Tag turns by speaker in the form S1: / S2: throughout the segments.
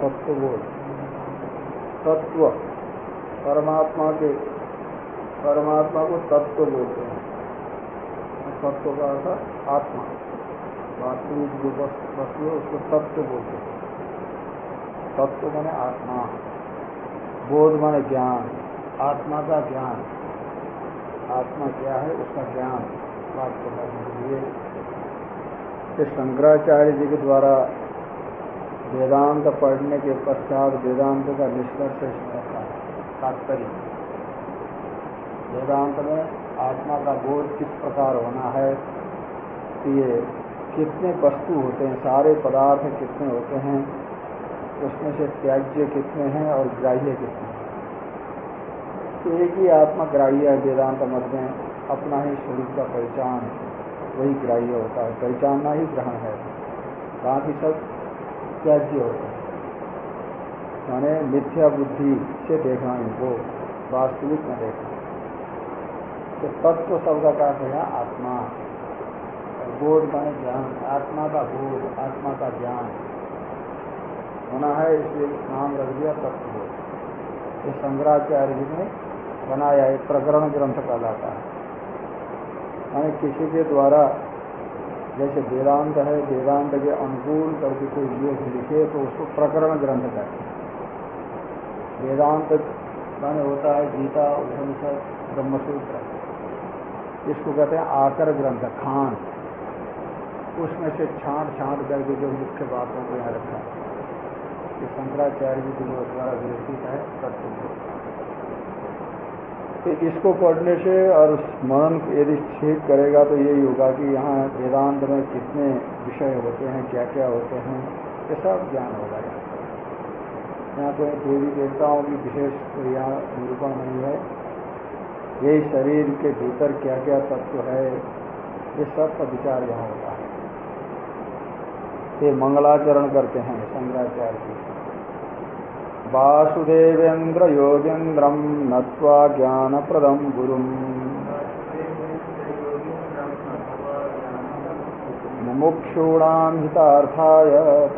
S1: तत्वबोध तत्व, परमात्मा के, परमात्मा को तत्व बोलते हैं। तत्व का अर्थ आत्मा। वास्तविक जो वस्तु है, उसको तत्व बोलते हैं। तत्व माने आत्मा। बोध माने ज्ञान। आत्मा का ज्ञान। आत्मा क्या है, उसका ज्ञान। प्राप्त करने के लिए शंकराचार्य जी के द्वारा वेदांत पढ़ने के पश्चात वेदांत का निष्कर्ष रहता है। तात्पर्य। वेदांत में आत्मा का बोध किस प्रकार होना है, कि ये कितने वस्तु होते हैं, सारे पदार्थ कितने होते हैं, उसमें से त्याज्य कितने हैं और ग्राह्य कितने हैं। तो एक ही आत्मा ग्राह्य है वेदांत मत में, अपना ही स्वरूप का पहचान, वही ग्राह्य होता है, पहचानना ही ग्रहण है। बाकी सब त्याज्य होता है। माने मिथ्या बुद्धि से देखना इनको, वास्तविक में देखना। तो तत्व शब्द का है? आत्मा। बोध माने ज्ञान। आत्मा का बोध, आत्मा का ज्ञान। होना है इसलिए नाम रख दिया तत्व। बोध ये शंकराचार्य जी ने बनाया एक प्रकरण ग्रंथ कहलाता है। यानी किसी के द्वारा जैसे वेदांत है, वेदांत के अनुकूल करके कोई लेख लिखे तो उसको प्रकरण ग्रंथ कहते हैं। वेदांत माने होता है गीता, उपनिषद, ब्रह्मसूत्र। इसको कहते हैं आकर ग्रंथ, खान। उसमें से छांट छांट करके जो मुख्य बातों को यहाँ रखा। है ये शंकराचार्य जी के द्वारा विरचित है, तत्व। तो इसको पढ़ने से और मन यदि ठीक करेगा तो यही होगा कि यहाँ वेदांत में कितने विषय होते हैं क्या क्या होते हैं, ये सब ज्ञान होगा यहाँ यहाँ कोई देवी देवताओं की विशेष तो यहाँ निरूपण नहीं है। यही शरीर के भीतर क्या क्या तत्व है, ये सब का विचार यहाँ होता है। ये मंगलाचरण करते हैं, शंकराचार्य जी। वासुदेवेन्द्र योगेन्द्रम नत्वा ज्ञानप्रदम गुरुम। मुमुक्षूणां हितार्थाय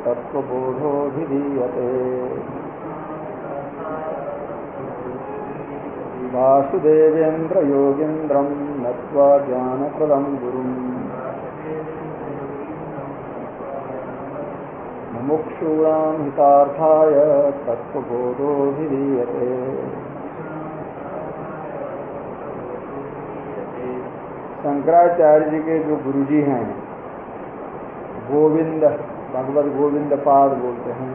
S1: तत्त्वबोधोऽभिधीयते। वासुदेवेन्द्र योगेन्द्रम नत्वा ज्ञानप्रदं गुरुम्। मुमुक्षूणां हितार्थाय तत्वबोधोऽभिधीयते शंकराचार्य जी के जो गुरु जी हैं, गोविंद, भगवत गोविंद पाद बोलते हैं।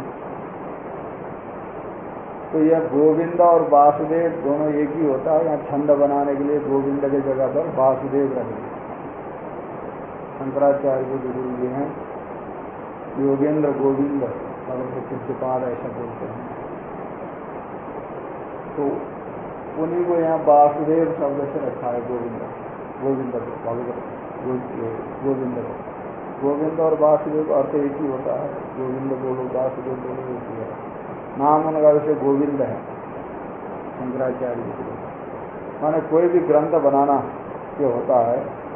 S1: तो यह गोविंद और वासुदेव दोनों एक ही होता है, यहाँ छंद बनाने के लिए गोविंद की जगह पर वासुदेव रहे। शंकराचार्य जी गुरु जी हैं योगेंद्र गोविंद भगवत पूज्यपाद ऐसा बोलते हैं। तो उन्हीं को यहाँ वासुदेव शब्द से रखा है गोविंद। गोविंद गोविंद गोविंद और वासुदेव अर्थ एक ही होता है। गोविंद बोलो, वासुदेव बोलो, एक ही है। नाम उनका वैसे गोविंद है। शंकराचार्य माने कोई भी ग्रंथ बनाना जो होता है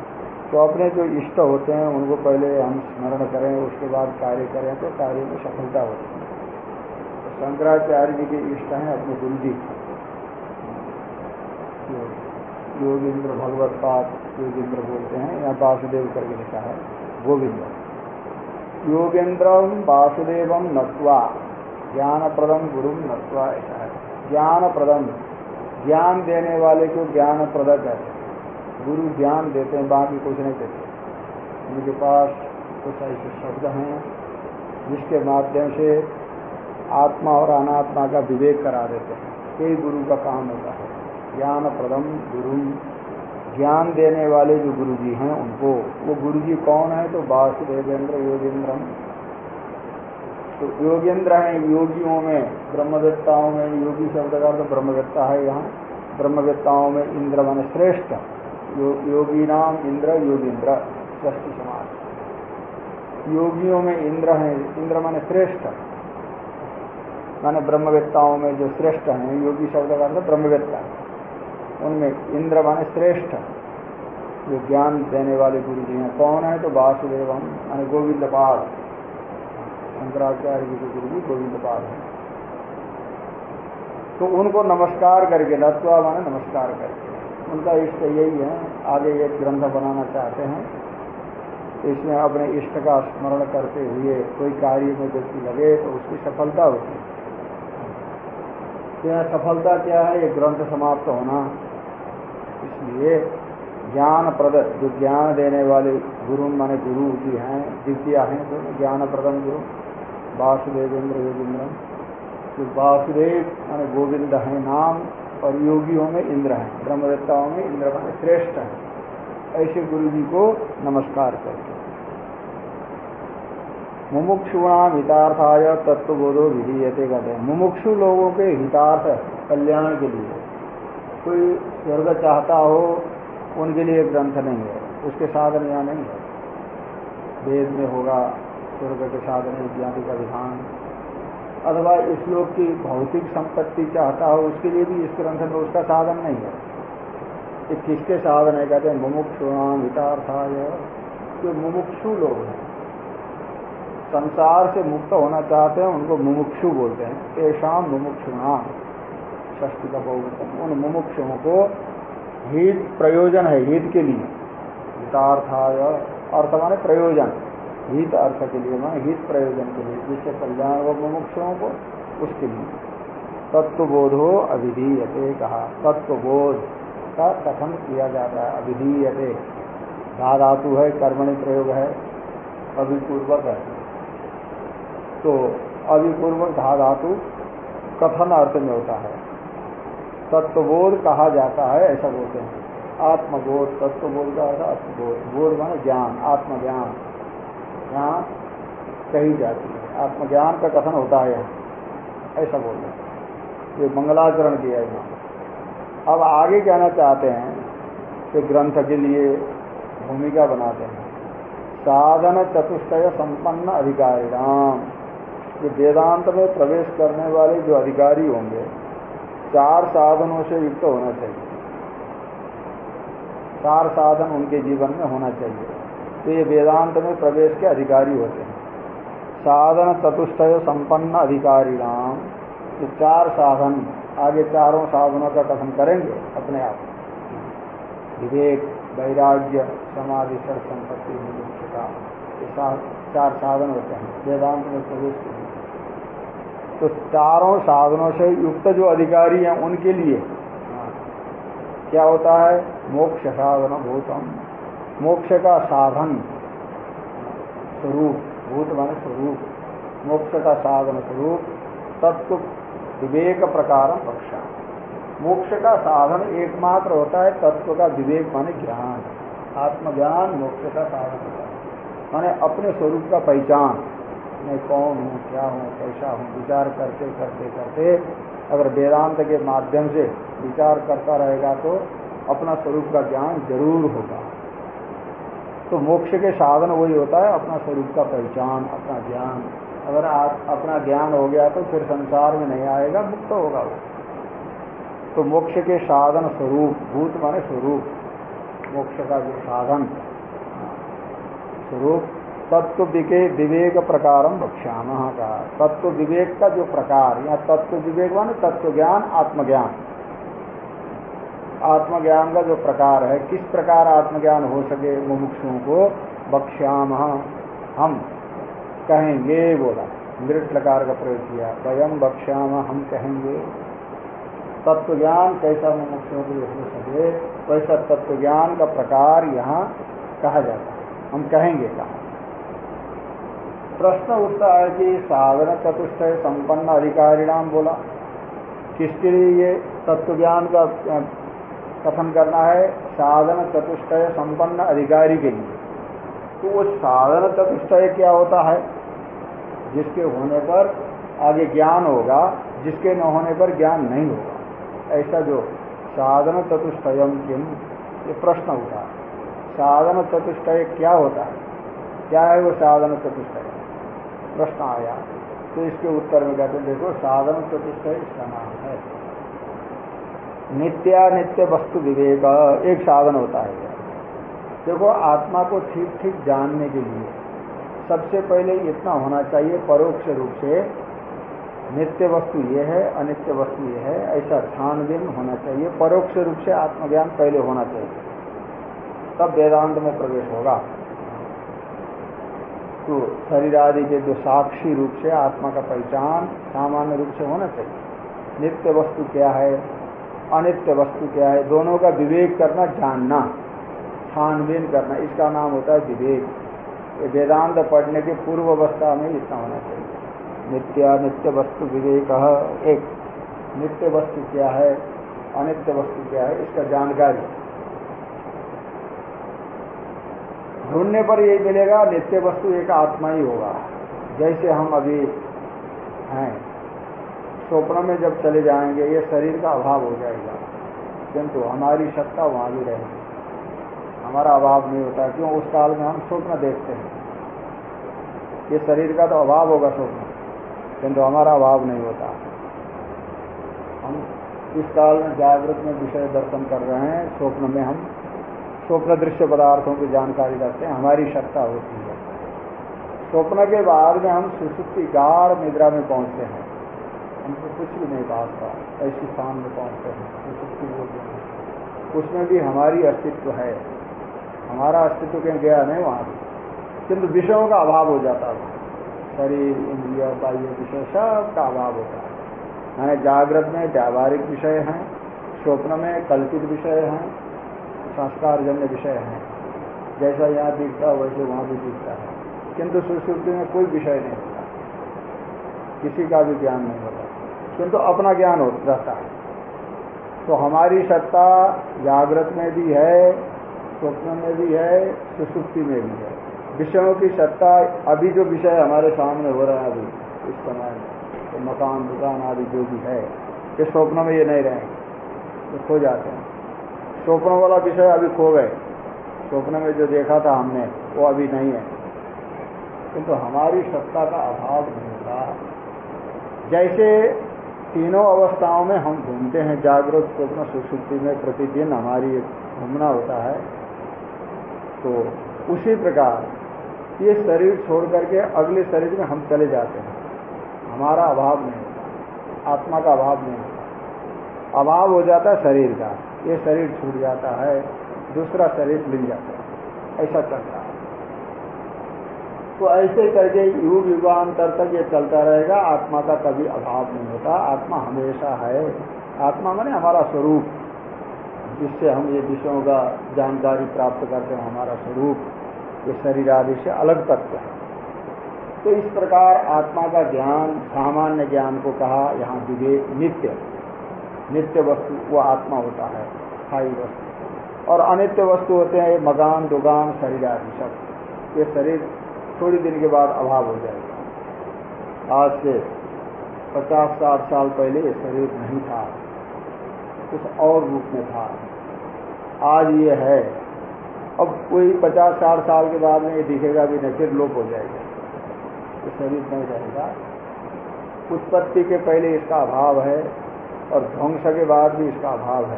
S1: तो अपने जो इष्ट होते हैं, उनको पहले हम स्मरण करें, उसके बाद कार्य करें तो कार्य में सफलता होती है। तो शंकराचार्य जी के इष्ट हैं अपने गुरु जी। योगेंद्र भगवत पाद योगिंद्र बोलते हैं, या वासुदेव करके लिखा है, गोविंद। योगेंद्रम वासुदेवम नत्वा ज्ञान प्रदम गुरु नत्वा ऐसा है। ज्ञान प्रदम ज्ञान देने वाले को ज्ञान प्रदक है। गुरु ज्ञान देते हैं, बाकी कुछ नहीं देते। उनके पास कुछ ऐसे शब्द हैं, जिसके माध्यम से आत्मा और अनात्मा का विवेक करा देते हैं। यही गुरु का काम होता है। ज्ञान प्रदम गुरु। ज्ञान देने वाले जो गुरु जी हैं उनको, वो गुरु जी कौन है? तो वासुदेवेंद्र योगेंद्रम। तो योगेंद्र हैं, योगियों में, ब्रह्मवेत्ताओं में, योगी शब्द का तो ब्रह्मवेत्ता है यहाँ। ब्रह्मवेत्ताओं में इंद्र मन श्रेष्ठ। यो, योगी नाम इंद्र योगींद्र षष्ठी समाज योगियों में इंद्र है इंद्र माने श्रेष्ठ। माने ब्रह्मवेत्ताओं में जो श्रेष्ठ हैं योगी शब्द का अर्थ ब्रह्मवेत्ता। उनमें इंद्र माने श्रेष्ठ। जो ज्ञान देने वाले गुरु जी हैं कौन है? तो वासुदेवम माने गोविंद पाद शंकराचार्य जी के गुरु जी गोविंद पाल हैं। तो उनको नमस्कार करके नत्वा माने नमस्कार करके। उनका इष्ट यही है, आगे एक ग्रंथ बनाना चाहते हैं। इसमें अपने इष्ट का स्मरण करते हुए कोई कार्य में व्यक्ति लगे तो उसकी सफलता होती है। तो सफलता क्या है? ये ग्रंथ समाप्त होना। इसलिए ज्ञान प्रद जो ज्ञान देने वाले गुरु माने गुरु जी हैं दिव्या हैं तो ज्ञान प्रदम गुरु, वासुदेवेंद्र योगेंद्र जो वासुदेव माने गोविंद है, नाम और योगियों में इंद्र है ब्रह्मदत्ताओं में इंद्र माने श्रेष्ठ है। ऐसे गुरु जी को नमस्कार करके मुमुक्षुणाम हितार्थाय तत्वबोधो विधीयते कहते हैं मुमुक्षु लोगों के हितार्थ कल्याण के लिए। कोई स्वर्ग चाहता हो, उनके लिए ग्रंथ नहीं है, उसके साधन यहाँ नहीं है। वेद में होगा, स्वर्ग के साधन इत्यादि का विधान। अथवा इस लोग की भौतिक संपत्ति चाहता हो, उसके लिए भी इस ग्रंथ में उसका साधन नहीं है। ये किसके साधन है? कहते हैं मुमुक्षुणाम हितार्थाय। जो मुमुक्षु लोग हैं, संसार से मुक्त होना चाहते हैं, उनको मुमुक्षु बोलते हैं। ऐशाम मुमुक्षुणाम षष्टि का बहुवचन उन मुमुक्षुओं को हित प्रयोजन है, हित के लिए। हितार्थाय अर्थ माने प्रयोजन। हित अर्थ के लिए माने हित प्रयोजन के लिए, जिससे कल्याण हो मुमुक्षुओं को उसके लिए। तत्वबोधो अभिधीयते कहा। तत्वबोध का कथन किया जाता है, अभिधीयते। धा धातु है, कर्मणि प्रयोग है, अभिपूर्वक है। तो अभिपूर्वक धा धातु कथन अर्थ में होता है। तत्वबोध कहा जाता है, ऐसा बोलते हैं। आत्मबोध, तत्वबोध का अर्थ आत्मबोध। बोध माने ज्ञान, आत्मज्ञान। यहाँ कही जाती है। आत्मज्ञान का कथन होता है ऐसा बोलते हैं। ये मंगलाचरण किया यहाँ। अब आगे कहना चाहते हैं कि ग्रंथ के लिए भूमिका बनाते हैं। साधन चतुष्टय संपन्न अधिकारी राम। ये वेदांत में प्रवेश करने वाले जो अधिकारी होंगे, चार साधनों से युक्त होना चाहिए। चार साधन उनके जीवन में होना चाहिए। तो ये वेदांत में प्रवेश के अधिकारी होते हैं। साधन चतुष्टय संपन्न अधिकारी नाम ये चार साधन, आगे चारों साधनों का कथन करेंगे अपने आप। विवेक, वैराग्य, समाधि सर संपत्ति मुख्यता ये चार साधन होते हैं। वेदांत में प्रवेश के तो चारों साधनों से युक्त जो अधिकारी हैं, उनके लिए क्या होता है? मोक्ष साधन भूतम। मोक्ष का साधन स्वरूप भूत मान स्वरूप, मोक्ष का साधन स्वरूप तत्व विवेक प्रकार पक्षा मोक्ष का साधन एकमात्र होता है तत्व का विवेक माने ज्ञान। आत्मज्ञान मोक्ष का साधन होता है। माने अपने स्वरूप का पहचान। मैं कौन हूँ, क्या हूँ, कैसा हूँ, विचार करते करते करते, अगर वेदांत के माध्यम से विचार करता रहेगा तो अपना स्वरूप का ज्ञान ज़रूर होगा। तो मोक्ष के साधन वही होता है, अपना स्वरूप का पहचान, अपना ज्ञान। अगर आप अपना ज्ञान हो गया तो फिर संसार में नहीं आएगा, मुक्त होगा वो। तो मोक्ष के साधन स्वरूप, भूत माने स्वरूप। मोक्ष का जो साधन, स्वरूप, तत्व विके विवेक प्रकार बक्ष्याम का। तत्व विवेक का जो प्रकार, या तत्व विवेक मान तत्व ज्ञान, आत्मज्ञान। आत्मज्ञान का जो प्रकार है, किस प्रकार आत्मज्ञान हो सके मुमुक्षुओं को? बक्ष्याम हम कहेंगे, बोला। मृत प्रकार का प्रयोग किया। वयम बक्ष्याम हम कहेंगे। तत्व ज्ञान कैसा मुमुक्षुओं को हो सके, वैसा तत्व ज्ञान का प्रकार यहाँ कहा जाता है। हम कहेंगे कहा? प्रश्न उठता है कि साधन चतुष्टय संपन्न अधिकारी नाम बोला। किसके लिए ये तत्व ज्ञान का कथन करना है साधन चतुष्टय संपन्न अधिकारी के लिए। तो वो साधन चतुष्टय क्या होता है? जिसके होने पर आगे ज्ञान होगा, जिसके न होने पर ज्ञान नहीं होगा। ऐसा जो साधन चतुष्टय किम, ये प्रश्न उठा साधन चतुष्टय क्या होता है? क्या है वो साधन चतुष्टय? प्रश्न आया। तो इसके उत्तर में कहते देखो, साधन प्रतिष्ठा इसका नाम है। नित्यानित्य वस्तु विवेक, एक साधन होता है। देखो, आत्मा को ठीक ठीक जानने के लिए सबसे पहले इतना होना चाहिए परोक्ष रूप से। नित्य वस्तु ये है, अनित्य वस्तु ये है, ऐसा छानबीन होना चाहिए। परोक्ष रूप से आत्मज्ञान पहले होना चाहिए। तब वेदांत में प्रवेश होगा। तो शरीर आदि के जो साक्षी रूप से आत्मा का पहचान सामान्य रूप से होना चाहिए। नित्य वस्तु क्या है? अनित्य वस्तु क्या है? दोनों का विवेक करना, जानना। छानबीन करना, इसका नाम होता है विवेक। वेदांत पढ़ने के पूर्व अवस्था में इतना होना चाहिए। नित्य अनित्य वस्तु विवेक एक। नित्य वस्तु क्या है? अनित्य वस्तु क्या है? इसका जानकारी। ढूँढने पर यही मिलेगा, नित्य वस्तु एक आत्मा ही होगा। जैसे हम अभी हैं स्वप्न में जब चले जाएँगे, ये शरीर का अभाव हो जाएगा। किंतु हमारी सत्ता वहाँ भी रहेगी। हमारा अभाव नहीं होता, क्यों? उस काल में हम स्वप्न देखते हैं। ये शरीर का तो अभाव होगा स्वप्न, किंतु हमारा अभाव नहीं होता। हम इस काल में जागृत में विषय दर्शन कर रहे हैं, स्वप्न में हम स्वप्न दृश्य पदार्थों की जानकारी रखते हैं, हमारी सत्ता होती है। स्वप्न के बाद में हम सुसुप्ति गाढ़ निद्रा में पहुँचते हैं। हमको कुछ भी नहीं पाता ऐसी स्थान में हैं सुसुप्ति बोलते हैं उसमें भी हमारी अस्तित्व है। हमारा अस्तित्व कहीं गया नहीं, वहाँ भी। किंतु विषयों का अभाव हो जाता है। शरीर, इंद्रिय, बाह्य विषय सबका अभाव होता है। मैंने जागृत में व्यावहारिक विषय हैं, स्वप्न में कल्पित विषय हैं संस्कार जन्य विषय है। जैसा यहाँ दिखता, वैसे वहाँ भी दिखता है। किंतु सुश्रुति में कोई विषय नहीं। किसी का भी ज्ञान नहीं होता। किंतु तो अपना ज्ञान रहता है। तो हमारी सत्ता जागृत में भी है, स्वप्न में भी है, सुसुप्ति में भी है। विषयों की सत्ता, अभी जो विषय हमारे सामने हो रहा है अभी, इस समय तो मकान, दुकान आदि जो भी है, ये स्वप्न में ये नहीं रहेंगे तो खो जाते हैं। स्वप्न वाला विषय अभी खो गए। स्वप्न में जो देखा था हमने, वो अभी नहीं है। किंतु तो हमारी सत्ता का अभाव नहीं होता। जैसे तीनों अवस्थाओं में हम घूमते हैं जागरूक स्वप्न सुश्रुति में प्रतिदिन हमारी घूमना होता है तो उसी प्रकार ये शरीर छोड़ करके अगले शरीर में हम चले जाते हैं। हमारा अभाव नहीं होता, आत्मा का अभाव नहीं होता। अभाव हो जाता है शरीर का, ये शरीर छूट जाता है, दूसरा शरीर मिल जाता है, ऐसा चल रहा है। तो ऐसे करके युग युगांतर तक ये चलता रहेगा, आत्मा का कभी अभाव नहीं होता। आत्मा हमेशा है। आत्मा माने हमारा स्वरूप, जिससे हम ये विषयों का जानकारी प्राप्त करते हैं, हमारा स्वरूप, ये शरीर आदि से अलग तत्व है। तो इस प्रकार आत्मा का ज्ञान, सामान्य ज्ञान को कहा यहाँ विवेक, नित्य। नित्य वस्तु, वो आत्मा होता है, स्थायी वस्तु। और अनित्य वस्तु होते हैं मकान दुकान शरीर आदि सब। ये शरीर थोड़ी दिन के बाद अभाव हो जाएगा। आज से पचास साठ साल पहले शरीर नहीं था, कुछ और रूप में था। आज ये है। अब कोई पचास साठ साल के बाद में ये दिखेगा भी नहीं फिर लोप हो जाएगा। ये शरीर नहीं रहेगा। उत्पत्ति के पहले इसका अभाव है और ध्वंस के बाद भी इसका अभाव है।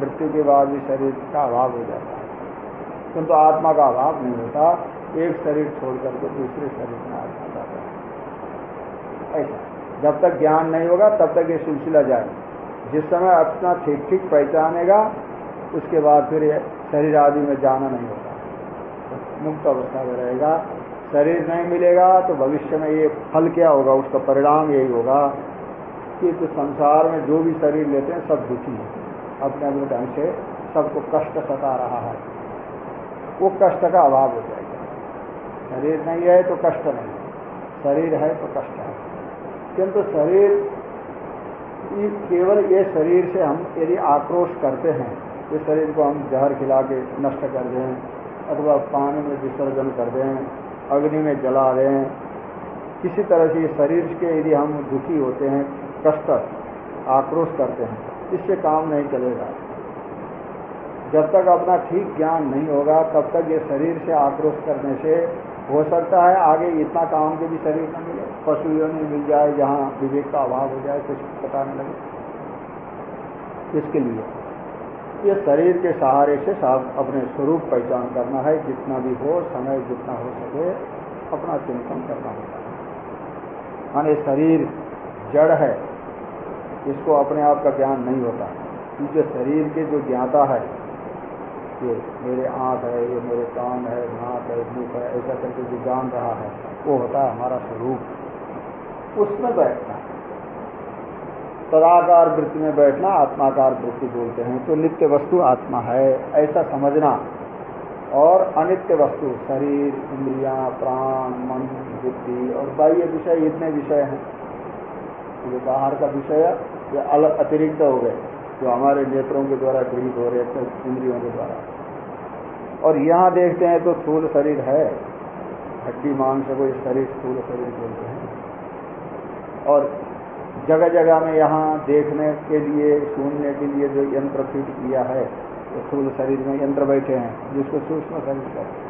S1: मृत्यु के बाद भी शरीर का अभाव हो जाता है। किंतु तो आत्मा का अभाव नहीं होता। एक शरीर छोड़ करके दूसरे शरीर में आत्मा जाता है। ऐसा। जब तक ज्ञान नहीं होगा, तब तक ये सिलसिला जाए जिस समय अपना ठीक ठीक पहचानेगा, उसके बाद फिर शरीर आदि में जाना नहीं होगा। मुक्त अवस्था में रहेगा। शरीर नहीं मिलेगा तो भविष्य में ये फल क्या होगा? उसका परिणाम यही होगा कि तो संसार में जो भी शरीर लेते हैं, सब दुखी है। अपने अपने ढंग से सबको कष्ट सता रहा है। वो कष्ट का अभाव हो जाएगा। शरीर नहीं है तो कष्ट नहीं शरीर है तो कष्ट है। किंतु शरीर केवल ये शरीर से हम यदि आक्रोश करते हैं, इस शरीर को हम जहर खिला के नष्ट कर दें, अथवा पानी में विसर्जन कर दें, अग्नि में जला दें, किसी तरह से शरीर के यदि हम दुखी होते हैं, कष्ट, आक्रोश करते हैं, इससे काम नहीं चलेगा। जब तक अपना ठीक ज्ञान नहीं होगा, तब तक ये शरीर से आक्रोश करने से हो सकता है आगे इतना काम के भी शरीर न मिले पशु नहीं मिल जाए, जहाँ विवेक का अभाव हो जाए, कुछ पता नहीं लगे। इसके लिए, ये शरीर के सहारे से साफ़ अपने स्वरूप पहचान करना है, जितना भी हो, समय जितना हो सके, अपना चिंतन करना होता है। माने शरीर जड़ है, इसको अपने आप का ज्ञान नहीं होता। क्योंकि शरीर के जो ज्ञाता है ये मेरे आँख है, ये मेरे कान है, नाक है, मुख है, ऐसा करके जो जान रहा है, वो होता है हमारा स्वरूप। उसमें बैठना। तदाकार वृत्ति में बैठना, आत्माकार वृत्ति बोलते हैं तो नित्य वस्तु आत्मा है, ऐसा समझना। और अनित्य वस्तु, शरीर, इंद्रिया, प्राण, मन, बुद्धि और बाह्य विषय, इतने विषय हैं। जो बाहर का विषय ये अलग अतिरिक्त हो गए। जो हमारे नेत्रों के द्वारा गृहित हो रहे थे, इंद्रियों के द्वारा। और यहाँ देखते हैं तो स्थूल शरीर है। हड्डी, मांस को शरीर, स्थूल शरीर बोलते हैं। और जगह जगह में यहाँ देखने के लिए, सुनने के लिए जो यंत्र फिट किया है तो स्थूल शरीर में यंत्र बैठे हैं, जिसको सूक्ष्म शरीर कहते हैं।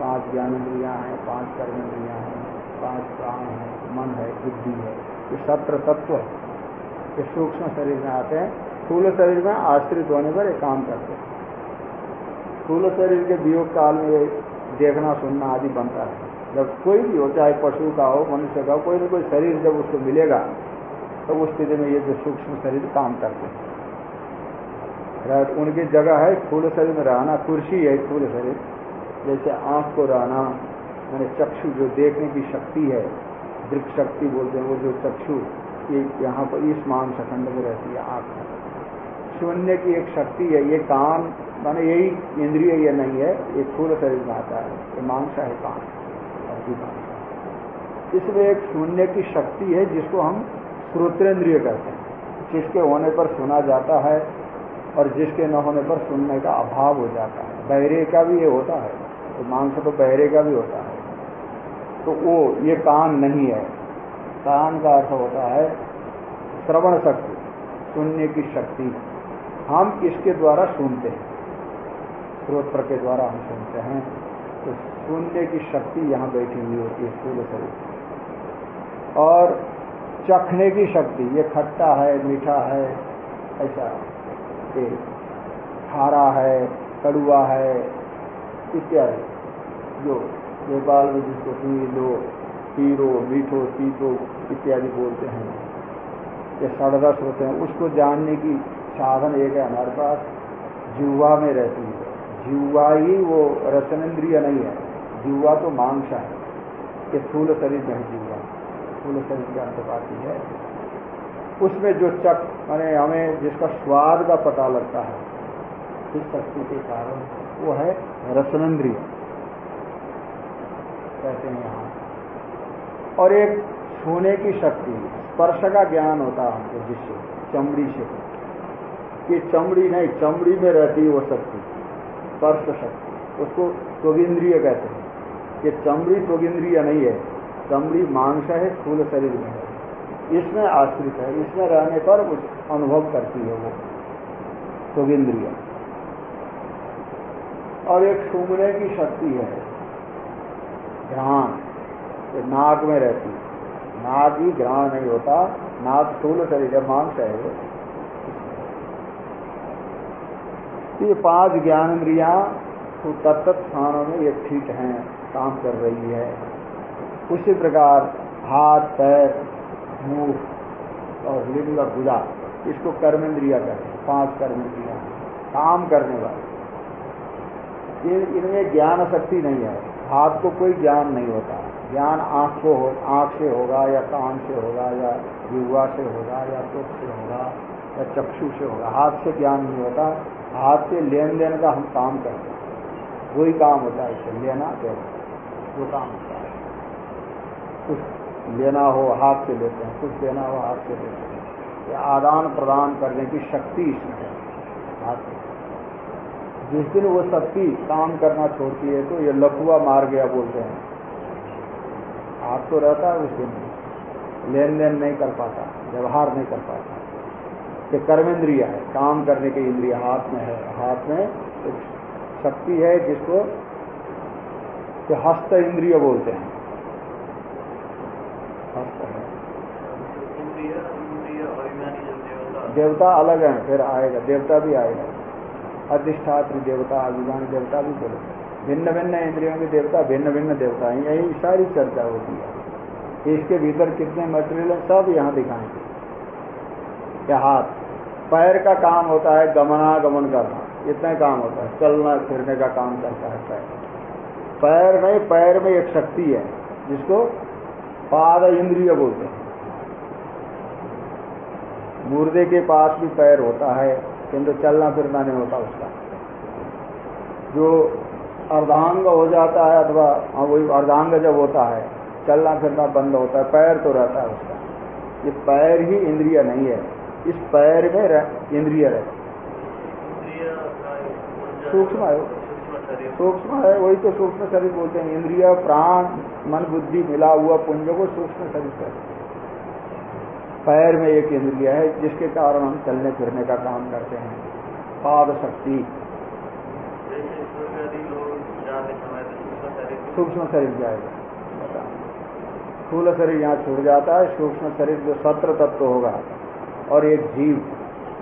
S1: पाँच ज्ञान इंद्रिया हैं, पाँच कर्म इंद्रिया हैं, पाँच प्राण है, मन है, बुद्धि है। ये सत्र तत्व है। ये सूक्ष्म शरीर में आते हैं, स्थूल शरीर में आश्रित होने पर एक काम करते हैं। स्थूल शरीर के वियोग काल में देखना, सुनना आदि बनता है। जब कोई भी हो, चाहे पशु का हो, मनुष्य का हो, कोई ना कोई शरीर जब उसको मिलेगा तो उस स्थिति में ये जो सूक्ष्म शरीर काम करते हैं। उनकी जगह है स्थूल शरीर में रहना, कुर्सी है फूल शरीर। जैसे आँख को रहना मैंने चक्षु जो देखने की शक्ति है, दृक शक्ति बोलते हैं वो जो चक्षु। ये यहाँ पर इस मांस खंड में रहती है आँख शून्य की एक शक्ति है, ये कान माने यही इंद्रिय ये नहीं है, ये स्थूल शरीर में आता है। ये मांसा है कान इसमें एक शून्य की शक्ति है जिसको हम श्रोतेंद्रिय कहते हैं। जिसके होने पर सुना जाता है और जिसके न होने पर सुनने का अभाव हो जाता है। बहरे का भी ये होता है तो मांस तो बहरे का भी होता है। तो वो ये कान नहीं है। कान का अर्थ होता है श्रवण शक्ति, सुनने की शक्ति। हम इसके द्वारा सुनते हैं। स्रोत्र के द्वारा हम सुनते हैं। तो सुनने की शक्ति यहाँ बैठी हुई होती है, स्थूल शरीर और चखने की शक्ति, ये खट्टा है, मीठा है, ऐसा ये खारा है, कड़ुआ है, इत्यादि। जो नेपाल में जिसको पीलो पीरो मीठो तीतो इत्यादि बोलते हैं। ये सड़रस होते हैं। उसको जानने की साधन एक है हमारे पास। जुआ में रहती है। जुआ ही वो रसनेन्द्रिय नहीं है। जुआ तो मांस है। ये स्थूल शरीर में है जुआ स्थूल शरीर के अंतपाती है। उसमें जो चक, माने हमें जिसका स्वाद का पता लगता है, इस शक्ति के कारण वो है रसनेन्द्रिय। कहते हैं यहाँ। और एक छूने की शक्ति, स्पर्श का ज्ञान होता है हमको जिससे चमड़ी से। कि चमड़ी नहीं, चमड़ी में रहती वो शक्ति, स्पर्श शक्ति। उसको त्वगिंद्रिय कहते हैं। कि चमड़ी त्वगिंद्रिय नहीं है, चमड़ी मांस है, स्थूल शरीर में है। इसमें आश्रित है, इसमें रहने पर उस अनुभव करती है वो, त्वगिंद्रिय। और एक सूंघने की शक्ति है घ्राण ये नाक में रहती है। नाक ही घ्राण नहीं होता। नाक स्थूल शरीर है, मांस है तो ये पाँच ज्ञान इंद्रिया तो तत्त स्थानों में ये ठीक हैं, काम कर रही है। उसी प्रकार हाथ, पैर, मुँह और लिंग और गुदा इसको कर्मेंद्रिया कहते हैं, पाँच कर्म इंद्रिया काम करने वाले। इनमें ज्ञान शक्ति नहीं है। हाथ को कोई ज्ञान नहीं होता। ज्ञान आँख को हो आँख से होगा या कान से होगा या युवा से होगा या त्वक से होगा या चक्षु से होगा, हाथ से ज्ञान नहीं होता। हाथ से लेन देन का हम काम करते हैं। वही काम होता है इसे लेना देना, वो काम होता है। कुछ लेना हो हाथ से लेते हैं, कुछ देना हो हाथ से लेते हैं। ये आदान प्रदान करने की शक्ति इसमें है, हाथ में जिस दिन वो शक्ति काम करना छोड़ती है तो ये लकुआ मार गया बोलते हैं। हाथ तो रहता है उस दिन लेन देन नहीं कर पाता व्यवहार नहीं कर पाता। ये कर्मेंद्रिय है काम करने की इंद्रिय हाथ में है। हाथ में एक शक्ति है जिसको कि हस्त इंद्रिय बोलते हैं। हस्त है। देवता। अलग है फिर आएगा देवता भी आएगा। अधिष्ठात्री देवता अभिमानी देवता भी बोले भिन्न भिन्न इंद्रियों के देवता, भिन्न भिन्न देवता हैं। यही सारी चर्चा होती है। इसके भीतर कितने मटेरियल है, सब यहाँ दिखाएँगे क्या हाथ। पैर का काम होता है गमनागमन करना। इतना काम होता है। चलना, फिरने का काम करता है पैर। पैर में पैर में एक शक्ति है, जिसको पाद इंद्रिय बोलते हैं। मुर्दे के पास भी पैर होता है, किंतु चलना फिरना नहीं होता उसका। जो अर्धांग हो जाता है अथवा हाँ वही अर्धांग जब होता है चलना फिरना बंद होता है पैर तो रहता है उसका। ये पैर ही इंद्रिय नहीं है। इस पैर में रह, इंद्रिय रहती सूक्ष्म है सूक्ष्म है वही तो सूक्ष्म शरीर बोलते हैं। इंद्रिय प्राण मन बुद्धि मिला हुआ पुंज को सूक्ष्म शरीर कहते पैर में एक इंद्रिय है जिसके कारण हम चलने फिरने का काम करते हैं। पाद शक्ति। सूक्ष्म शरीर जाएगा। स्थूल शरीर यहाँ छूट जाता है, सूक्ष्म शरीर जो सत्र तत्व होगा और एक जीव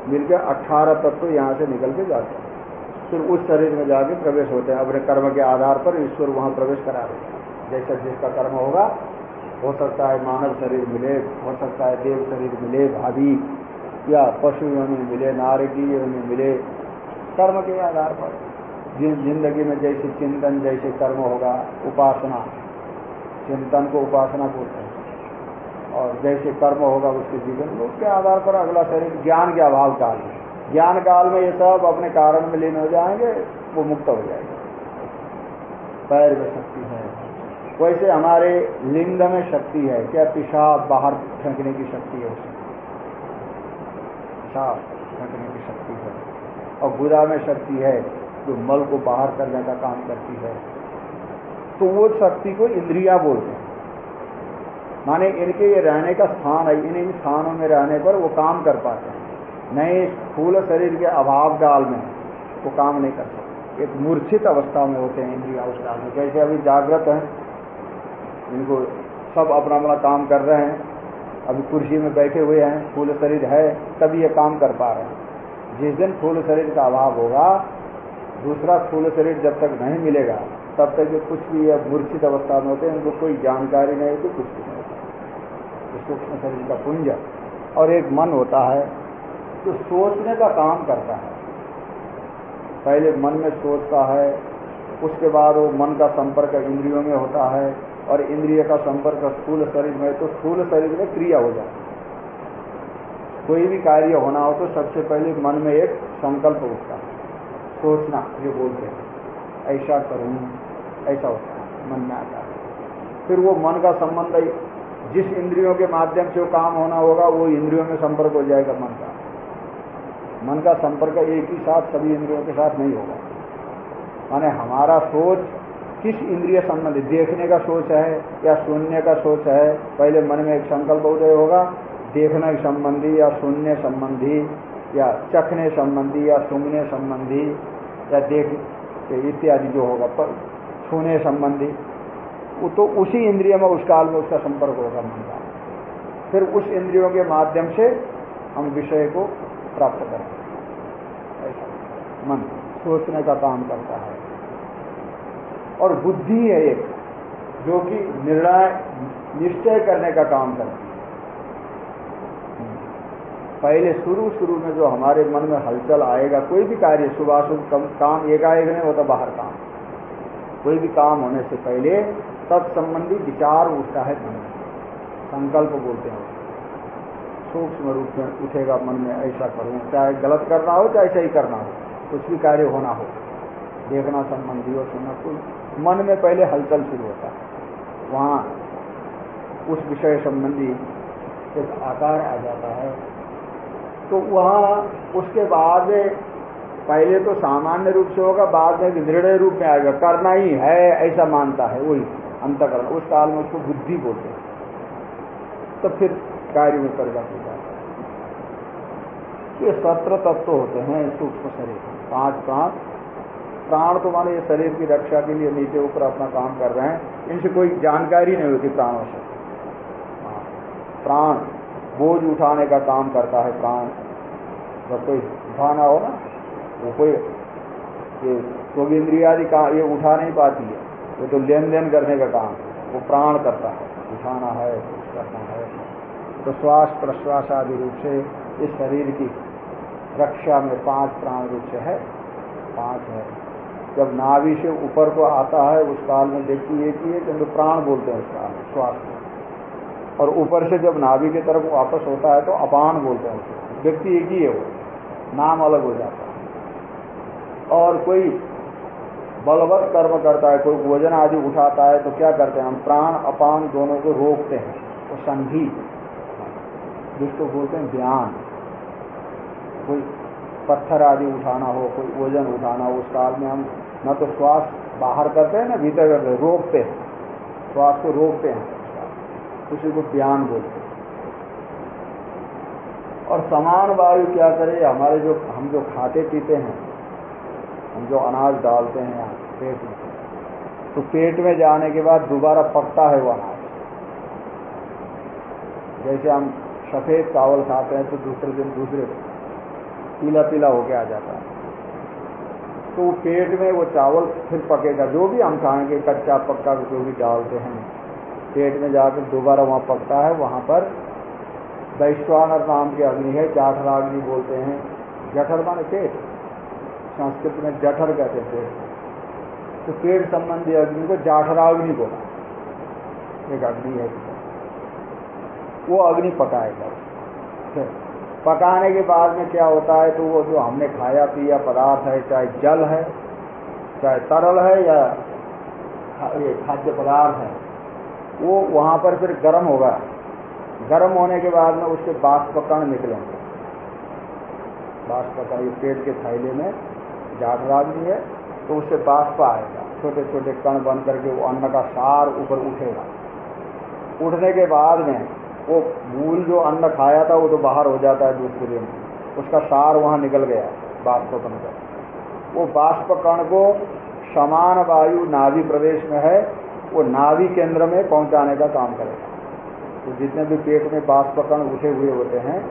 S1: मिलकर अठारह तत्व यहाँ से निकल के जाते हैं। फिर उस शरीर में जाके प्रवेश होते हैं। अपने कर्म के आधार पर ईश्वर वहाँ प्रवेश करा देते हैं। जैसा जिसका कर्म होगा, हो सकता है मानव शरीर मिले, हो सकता है देव शरीर मिले, भाभी या पशु में मिले नारकी में मिले, कर्म के आधार पर। ज़िंदगी में जैसे चिंतन, जैसे कर्म होगा, उपासना। चिंतन को उपासना बोलते हैं। और जैसे कर्म होगा उसके जीवन में, उसके आधार पर अगला शरीर ज्ञान के अभाव काल में। ज्ञान काल में ये सब अपने कारण में लीन हो जाएँगे, वो मुक्त हो जाएँगे। पैर में शक्ति है। वैसे हमारे लिंग में शक्ति है। क्या पिशाब बाहर फेंकने की शक्ति है? उसमें पिशाब फेंकने की शक्ति है। और गुदा में शक्ति है। जो मल को बाहर करने का काम करती है तो वो शक्ति को इंद्रिया बोलते हैं। माने इनके ये रहने का स्थान है इन इन स्थानों में रहने पर वो काम कर पाते हैं। नए फूल शरीर के अभाव काल में वो काम नहीं कर सकते। एक मूर्छित अवस्था में होते हैं इंद्रिया उस काल में। जैसे अभी जागृत हैं, इनको सब अपना अपना काम कर रहे हैं, अभी कुर्सी में बैठे हुए हैं फूल शरीर है, तभी ये काम कर पा रहे हैं। जिस दिन फूल शरीर का अभाव होगा दूसरा स्थूल शरीर जब तक नहीं मिलेगा, तब तक ये कुछ भी या मूर्छित अवस्था में होते हैं, उनको कोई जानकारी नहीं होती, कुछ भी नहीं होता। सूक्ष्म शरीर का पुंज। और एक मन होता है, जो सोचने का काम करता है। पहले मन में सोचता है, उसके बाद वो मन का संपर्क इंद्रियों में होता है, और इंद्रिय का संपर्क स्थूल शरीर में तो स्थूल शरीर में क्रिया हो जाती है। कोई भी कार्य होना हो तो सबसे पहले मन में एक संकल्प उठता है। सोचना, ये बोलते हैं। ऐसा करूँ, ऐसा होता है, मन में आता है। फिर वो मन का संबंध जिस इंद्रियों के माध्यम से वो काम होना होगा, वो इंद्रियों में संपर्क हो जाएगा मन का। मन का संपर्क एक ही साथ सभी इंद्रियों के साथ नहीं होगा। माने हमारा सोच किस इंद्रिय संबंधी, देखने का सोच है या सुनने का सोच है? पहले मन में एक संकल्प उदय होगा, देखने संबंधी या सुनने संबंधी या चखने संबंधी या सुनने संबंधी। या देख इत्यादि जो होगा, पर छूने संबंधी, वो तो उसी इंद्रिय में, उस काल में उसका संपर्क होगा मन का फिर उस इंद्रियों के माध्यम से हम विषय को प्राप्त करते ऐसा। मन सोचने का काम करता है। और बुद्धि है एक, जो कि निर्णय, निश्चय करने का काम करता है। पहले शुरू शुरू में जो हमारे मन में हलचल आएगा, कोई भी कार्य, शुभाशुभ काम एकाएक नहीं होता बाहर काम। कोई भी काम होने से पहले तत्संबंधी विचार उठता है मन संकल्प बोलते हैं। सूक्ष्म रूप में उठेगा मन में, ऐसा करूँ, चाहे गलत करना हो, चाहे सही करना हो, कुछ भी कार्य होना हो। देखना संबंधी हो सुनना कुछ मन में पहले हलचल शुरू होता है। वहाँ उस विषय संबंधी एक आकार आ जाता है। तो वहाँ उसके बाद पहले तो सामान्य रूप से होगा, बाद में दृढ़ रूप में आएगा। करना ही है, ऐसा मानता है, वही अंतकरण। उस काल में उसको बुद्धि बोलते हैं। तो फिर कार्य में परिवर्तन हो जाता है। ये सत्र तत्व होते हैं सूक्ष्म शरीर पाँच पाँच प्राण। तो माने ये शरीर की रक्षा के लिए नीचे ऊपर अपना काम कर रहे हैं। इनसे कोई जानकारी नहीं होती प्राणों से प्राण। बोझ उठाने का काम करता है प्राण। जब कोई उठाना हो ना, वो कोई ये क्योंकि इंद्रियादि का ये उठा नहीं पाती है ये तो लेन देन करने का काम, वो प्राण करता है, उठाना है, कुछ करना है। तो श्वास प्रश्वास आदि रूप से इस शरीर की रक्षा में पाँच प्राण रूप से है, पाँच है। जब नाभि से ऊपर को आता है, उस काल में व्यक्ति एक ही है किंतु प्राण बोलते हैं उस काल श्वास और ऊपर से जब नाभि की तरफ़ वापस होता है तो अपान बोलते हैं व्यक्ति एक ही है वो। नाम अलग हो जाता है। और कोई बलवत कर्म करता है, कोई वज़न आदि उठाता है तो क्या करते हैं हम? प्राण, अपान दोनों को रोकते हैं। वो संधि। जिसको बोलते हैं ध्यान कोई पत्थर आदि उठाना हो, कोई वज़न उठाना हो उस काल में हम न तो श्वास बाहर करते हैं, ना भीतर करते हैं, रोकते हैं। श्वास को रोकते हैं। उसी को ज्ञान बोलते और समान वायु क्या करे? हमारे जो, हम जो खाते पीते हैं, हम जो अनाज डालते हैं पेट में तो पेट में जाने के बाद दोबारा पकता है वो अनाज जैसे हम सफ़ेद चावल खाते हैं तो दूसरे दिन दूसरे पीला पीला होके आ जाता है। तो पेट में वो चावल फिर पकेगा। जो भी हम खाएँगे, कच्चा पक्का जो भी डालते हैं पेट में जाकर दोबारा वहाँ पकता है, वहाँ पर वैश्वानर नाम की अग्नि है जाठराग्नि बोलते हैं। जठर माने पेट संस्कृत में जठर कहते हैं पेट तो पेट संबंधी अग्नि को जाठराग्नि बोला। एक अग्नि है। वो अग्नि पकाएगा। पकाने के बाद में क्या होता है तो वो जो हमने खाया, पिया पदार्थ है, चाहे जल है, चाहे तरल है या ये खाद्य पदार्थ है वो वहाँ पर फिर गर्म होगा। गर्म होने के बाद में उसके बाष्पकण निकलेंगे। बाष्पकण, ये पेट के थैले में जागराग्नि है तो उससे बाष्प आएगा। छोटे छोटे कण बन करके वो अन्न का सार ऊपर उठेगा। उठने के बाद में वो मूल जो अन्न खाया था, वो तो बाहर हो जाता है दूसरे दिन। उसका सार वहाँ निकल गया बाष्प बनकर वो बाष्प कण को समान वायु नाभि प्रदेश में है वो नाभि केंद्र में पहुँचाने का काम करेगा। तो जितने भी पेट में बाष्प कण उठे हुए होते हैं,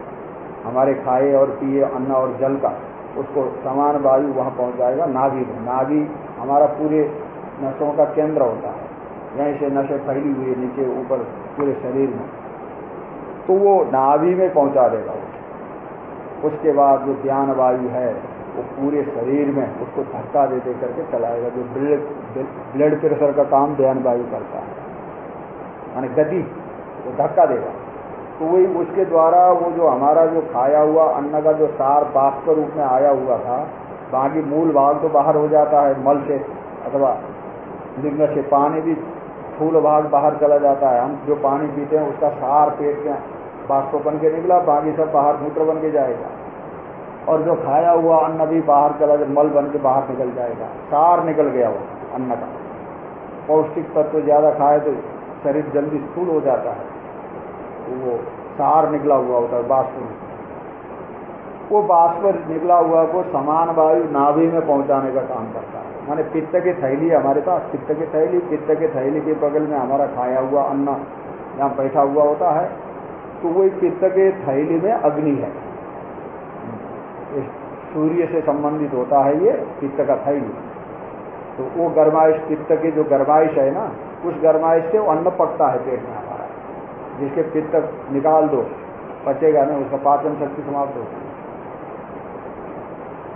S1: हमारे खाए और पिए अन्न और जल का, उसको समान वायु वहाँ पहुंचाएगा नाभि में। नाभि हमारा पूरे नसों का केंद्र होता है। यहीं से नशे फैली हुई नीचे, ऊपर, पूरे शरीर में। तो वो नाभि में पहुँचा देगा। उसके बाद जो ज्ञान वायु है वो पूरे शरीर में उसको धक्का दे दे करके चलाएगा, जो ब्लड ब्लड प्रेशर का काम ध्यान वायु करता है। माने गति, वो धक्का देगा। तो वही उसके द्वारा वो जो हमारा जो खाया हुआ अन्न का जो सार बाष्प रूप में आया हुआ था, बाकी मूल भाग तो बाहर हो जाता है, मल से अथवा लिंग से, पानी भी स्थूल भाग बाहर चला जाता है। हम जो पानी पीते हैं, उसका सार पेट में बाष्प बन के निकला, बाकी सब बाहर मूत्र बन के जाएगा। और जो खाया हुआ अन्न भी बाहर चला जाए, मल बन के बाहर निकल जाएगा। सार निकल गया वो, अन्न का। पौष्टिक तत्व ज़्यादा खाए तो शरीर जल्दी स्थूल हो जाता है। तो वो सार निकला हुआ होता है, बाष्प वो बाष्प निकला हुआ को समान वायु नाभि में पहुँचाने का काम करता है। माने पित्त की थैली हमारे पास, पित्त की थैली। पित्त की थैली के बगल में हमारा खाया हुआ अन्न यहाँ बैठा हुआ होता है तो वही पित्त के थैली में अग्नि है। सूर्य से संबंधित होता है ये पित्त का थैली तो वो गर्माइश पित्त की जो गर्माइश है ना, उस गर्माइश से अन्न पकता है पेट में हमारा। जिसके पित्त निकाल दो, पचेगा नहीं उसका पाचन शक्ति समाप्त होगी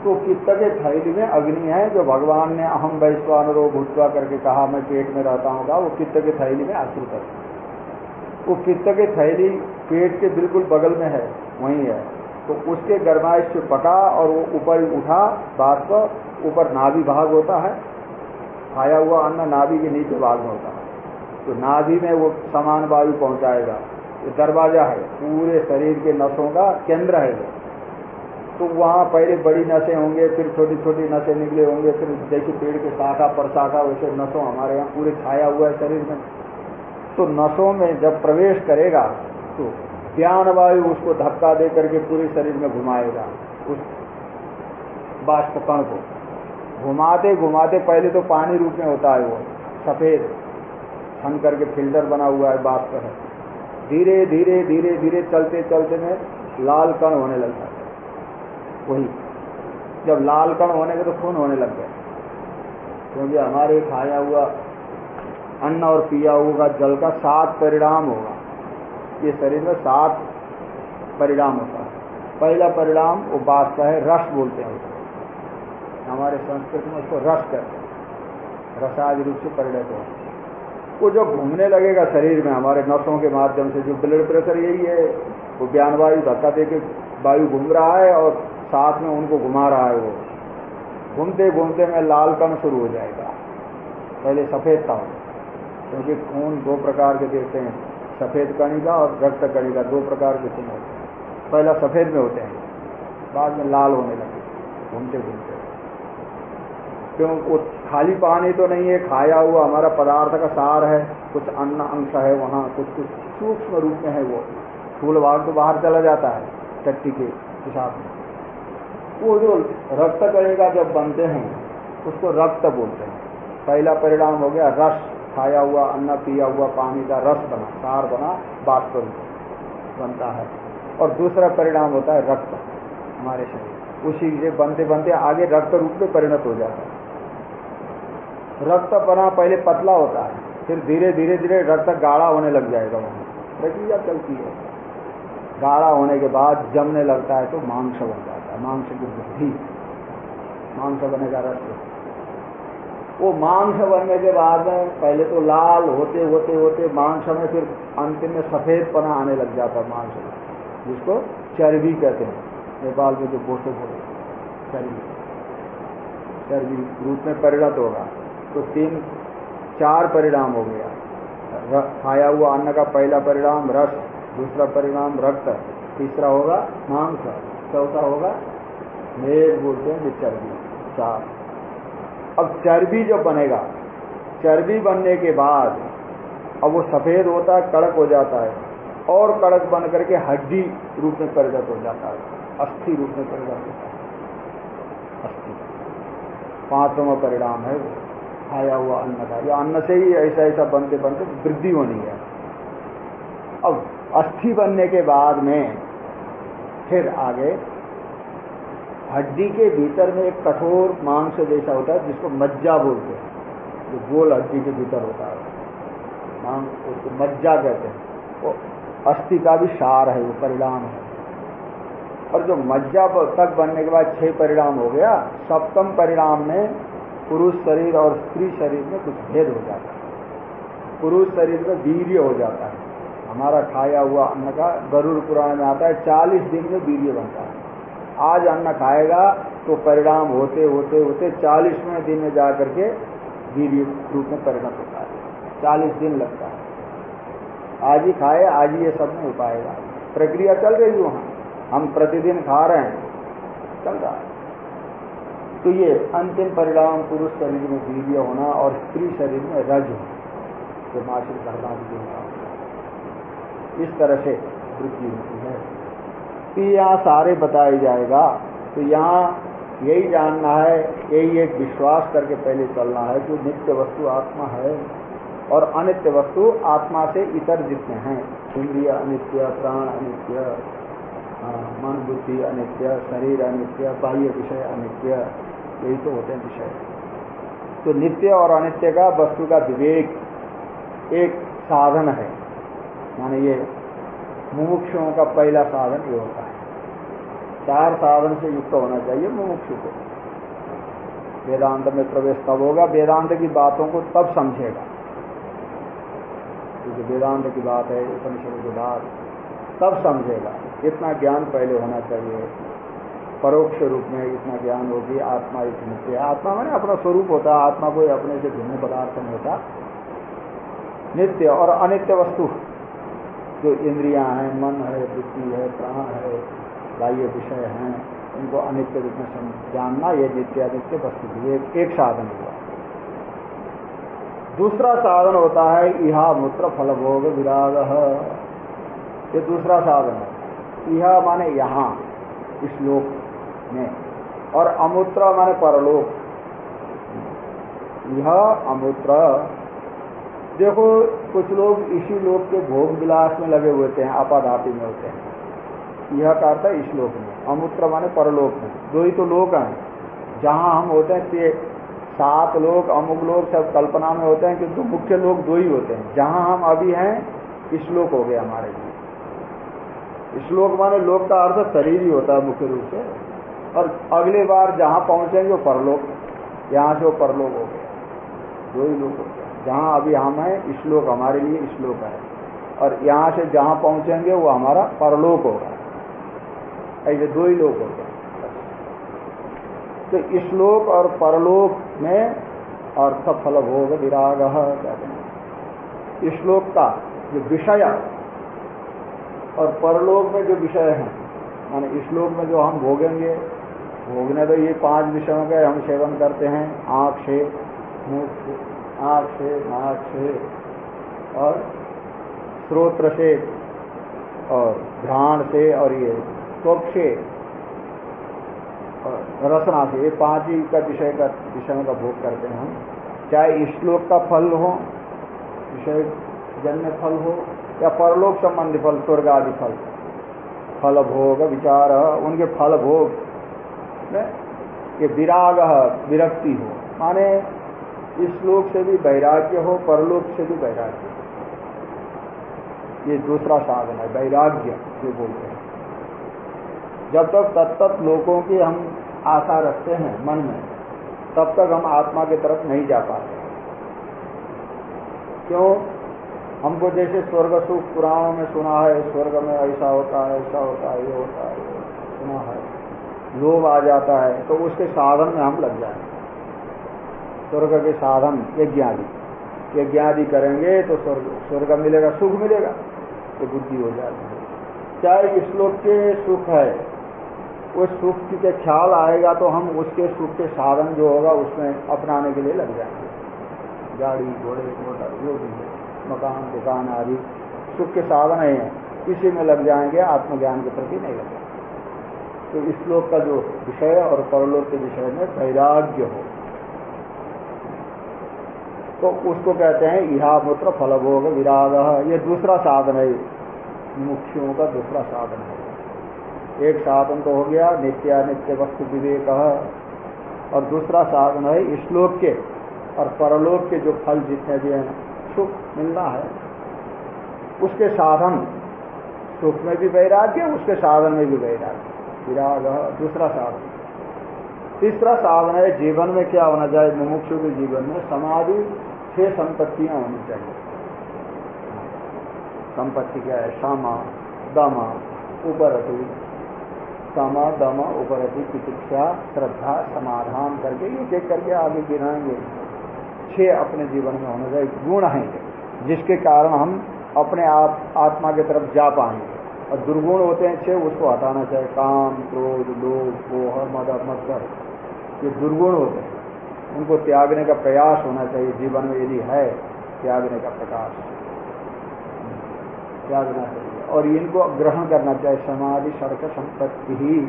S1: तो पित्त के थैली में अग्नि है, जो भगवान ने अहम वैश्वानरो भूतवा करके कहा, मैं पेट में रहता हूँ वो पित्त के थैली में आश्रित है। वो पित्त के थैली पेट के बिल्कुल बगल में है, वही है। तो उसके गर्माइश से पका और वो ऊपर उठा, बात पर ऊपर नाभि भाग होता है, खाया हुआ अन्न नाभि के नीचे भाग में होता है। तो नाभि में वो समान वायु पहुंचाएगा। ये दरवाज़ा है, पूरे शरीर के नसों का केंद्र है वो। तो वहाँ पहले बड़ी नसें होंगे, फिर छोटी छोटी नसें निकले होंगे, फिर जैसे पेड़ के शाखा पर शाखा, वैसे नसों हमारे यहाँ पूरे छाया हुआ है शरीर में। तो नसों में जब प्रवेश करेगा तो ज्ञान वायु उसको धक्का दे करके पूरे शरीर में घुमाएगा। उस बाष्प कण को। घुमाते घुमाते, पहले तो पानी रूप में होता है वो, सफ़ेद। छन करके फ़िल्टर बना हुआ है, बाष्प है। धीरे धीरे धीरे धीरे, चलते चलते में लाल कण होने लगता है। वही। जब लाल कण होने के तो खून होने लग गए क्योंकि हमारे खाया हुआ अन्न और पिया हुआ जल का सात परिणाम होगा। ये शरीर में सात परिणाम होता है। पहला परिणाम वो बात का है, रस बोलते हैं। उसको हमारे संस्कृत में उसको रस कहते हैं। रसाज रूप से परिणत हो। वो जो घूमने लगेगा शरीर में, हमारे नसों के माध्यम से जो ब्लड प्रेशर यही है, वो ज्ञान वायु धक्का दे के वायु घूम रहा है और साथ में उनको घुमा रहा है वो। घूमते घूमते में लाल कण शुरू हो जाएगा। पहले सफ़ेद था क्योंकि खून दो प्रकार के देखते हैं। सफ़ेद कणिका और रक्त कणिका दो प्रकार के खून होते हैं। पहला सफ़ेद में होते हैं, बाद में लाल होने लगे घूमते घूमते। क्यों? वो खाली पानी तो नहीं है, खाया हुआ हमारा पदार्थ का सार है, कुछ अन्न अंश है वहाँ, कुछ कुछ सूक्ष्म रूप में है वो। फूल भाग तो बाहर चला जाता है, टट्टी के हिसाब में वो जो रक्त कणिका जब बनते हैं, उसको रक्त बोलते हैं। पहला परिणाम हो गया रस। खाया हुआ, अन्न पिया हुआ, पानी का रस बना, सार बना बाष्प बनता है। और दूसरा परिणाम होता है रक्त, हमारे शरीर। उसी से बनते बनते आगे रक्त रूप में परिणत हो जाता है। रक्त बना, पहले पतला होता है, फिर धीरे धीरे धीरे रक्त गाढ़ा होने लग जाएगा वहाँ। प्रक्रिया चलती है। गाढ़ा होने के बाद जमने लगता है तो मांस बन जाता है। मांस की वृद्धि। मांस बनेगा रस। वो मांस बनने के बाद में, पहले तो लाल होते होते होते मांस में फिर अंतिम में सफ़ेद पना आने लग जाता है मांस में जिसको चर्बी कहते हैं। नेपाल में जो बोसो बोले चर्बी। चर्बी रूप में परिणत होगा। तो तीन, चार परिणाम हो गया। खाया हुआ अन्न का पहला परिणाम रस, दूसरा परिणाम रक्त, तीसरा होगा मांस, चौथा होगा मेघ बोलते हैं चर्बी। चार। अब चर्बी जो बनेगा, चर्बी बनने के बाद, अब वो सफ़ेद होता है, कड़क हो जाता है, और कड़क बन करके हड्डी रूप में परिणत हो जाता है, अस्थि रूप में परिणत होता है। अस्थि। पांचवा परिणाम है वो, खाया हुआ अन्न का। या अन्न से ही ऐसा ऐसा बनते बनते वृद्धि होनी है। अब अस्थि बनने के बाद में फिर आगे हड्डी के भीतर में एक कठोर मांस जैसा होता है, जिसको मज्जा बोलते हैं। जो गोल हड्डी के भीतर होता है। मांस उसको मज्जा कहते हैं। वो अस्थि का भी सार है, वो परिणाम है। और जो मज्जा तक बनने के बाद छह परिणाम हो गया, सप्तम परिणाम में पुरुष शरीर और स्त्री शरीर में कुछ भेद हो जाता है। पुरुष शरीर में वीर्य हो जाता है। हमारा खाया हुआ अन्न का गरुड़ पुराण में आता है, चालीस दिन में वीर्य बनता है। आज अन्न खाएगा तो परिणाम होते होते होते चालीसवें दिन में जा करके वीर्य रूप में परिणत होता है। चालीस दिन लगता है। आज ही खाए, आज ही ये सब नहीं हो पाएगा। प्रक्रिया चल रही वहाँ। हम प्रतिदिन खा रहे हैं। चल रहा है। तो ये अंतिम परिणाम पुरुष शरीर में वीर्य होना और स्त्री शरीर में रज होना। जो मासिक धर्मा इस तरह से वृद्धि होती है। तो यहाँ सारे बताया जाएगा तो यहाँ यही जानना है, यही एक विश्वास करके पहले चलना है जो नित्य वस्तु आत्मा है और अनित्य वस्तु आत्मा से इतर जितने हैं, इंद्रिय अनित्य, प्राण अनित्य मन बुद्धि अनित्य, शरीर अनित्य, बाह्य विषय अनित्य, यही तो होते हैं विषय। तो नित्य और अनित्य का, वस्तु का विवेक एक साधन है, माने ये मुमुक्षुओं का पहला साधन ये होता है। चार साधन से युक्त होना चाहिए मुमुक्षु को। वेदांत में प्रवेश तब होगा, वेदांत की बातों को तब समझेगा। क्योंकि वेदांत की बात है, उपनिषद की बात, तब समझेगा। इतना ज्ञान पहले होना चाहिए। परोक्ष रूप में इतना ज्ञान होगी, आत्मा एक नित्य आत्मा मैंने अपना स्वरूप होता आत्मा कोई अपने से भिन्न पदार्थ नहीं होता। नित्य और अनित्य वस्तु, जो इंद्रियाँ हैं, मन है, बुद्धि है, प्राण है बाह्य विषय हैं इनको अनित्य रूप में जानना ये नित्य अनित्य वस्तु की एक, एक साधन हुआ। दूसरा साधन होता है इहा मूत्र फल भोग विराग। ये दूसरा साधन है। यह माने यहाँ इस लोक में। और अमूत्र माने परलोक। यह अमूत्र। देखो कुछ लोग इसी लोक के भोग विलास में लगे हुए हैं आपाधापी में होते हैं। यह कहता है इस में। अमूत्र माने परलोक में। दो ही तो लोक हैं। जहाँ हम होते हैं ते सात लोग अमुक लोग सब कल्पना में होते हैं किंतु मुख्य लोग दो ही होते हैं। जहाँ हम अभी हैं श्लोक हो गया हमारे लिए। श्लोक माने लोक का अर्थ शरीर ही होता है मुख्य रूप से। और अगले बार जहाँ पहुँचेंगे, वो परलोक। यहाँ से वो परलोक हो गया। दो ही लोग होते हैं जहाँ अभी हम हैं श्लोक हमारे लिए श्लोक है। और यहाँ से जहाँ पहुँचेंगे, वो हमारा परलोक होगा। ऐसे दो ही लोग होते हैं। तो श्लोक और परलोक में अर्थ फल भोग विराग कहते हैं। श्लोक का जो विषय और परलोक में जो विषय है माने श्लोक में जो हम भोगेंगे, भोगने तो ये पाँच विषयों के हम सेवन करते हैं आँख से मुँह से आँख से नाक से और स्रोत्र से और घ्राण से और ये त्वक से रसना से, ये पाँच ही का विषय का, विषयों का भोग करते हैं हम। चाहे श्लोक का फल हो, विषय जन्य फल हो, या परलोक संबंधी फल, स्वर्ग आदि फल फल भोग विचार, उनके फल भोग ये विराग, विरक्ति हो। माने इस लोक से भी वैराग्य हो, परलोक से भी वैराग्य ये दूसरा साधन है, वैराग्य, जो बोलते हैं। जब तक तत्त लोगों की हम आशा रखते हैं, मन में, तब तक हम आत्मा की तरफ़ नहीं जा पाते। क्यों? हमको जैसे स्वर्ग सुख पुराणों में सुना है, स्वर्ग में ऐसा होता है, ऐसा होता है, ये होता है सुना है। लोभ आ जाता है तो उसके साधन में हम लग जाएँगे स्वर्ग के साधन यज्ञ आदि यज्ञ आदि करेंगे तो स्वर्ग स्वर्ग मिलेगा, सुख मिलेगा तो बुद्धि हो जाती है। चाहे श्लोक के सुख है उस सुख की के ख्याल आएगा तो हम उसके सुख के साधन जो होगा उसमें अपनाने के लिए लग जाएँगे। गाड़ी, घोड़े, मोटर, जो भी है, मकान, दुकान आदि, सुख के साधन है, इसी में लग जाएँगे, आत्मज्ञान के प्रति नहीं लग तो इस श्लोक का जो विषय और परलोक के विषय में वैराग्य हो। तो उसको कहते हैं इहा मूत्र फलभोग विराग। ये दूसरा साधन है, मुख्यों का दूसरा साधन है। एक साधन तो हो गया, नित्यानित्य वस्तु विवेक और दूसरा साधन है श्लोक के और परलोक के जो फल जितने भी हैं, सुख मिलना है। उसके साधन सुख में भी वैराग्य, उसके साधन में भी वैराग्य। विराग दूसरा साधन। तीसरा साधन है जीवन में क्या होना चाहिए? मुमुक्षु के जीवन में समाधि छह संपत्तियाँ होनी चाहिए। संपत्ति क्या है? सामा, दमा उपरति समा दमा उपरति चिकित्सा, श्रद्धा, समाधान करके ये देख करके आगे गिनाएँगे छह अपने जीवन में होने चाहिए गुण हैं, जिसके कारण हम अपने आप, आत्मा की तरफ़ जा पाएँगे। और दुर्गुण होते हैं छह, उसको हटाना चाहिए। काम, क्रोध, लोभ, मोह, मद, मत्सर, ये दुर्गुण होते हैं। उनको त्यागने का प्रयास होना चाहिए। जीवन में यदि है, त्यागने का प्रकाश त्यागना चाहिए। और इनको ग्रहण करना चाहिए। समाधि सड़क संपत्ति ही।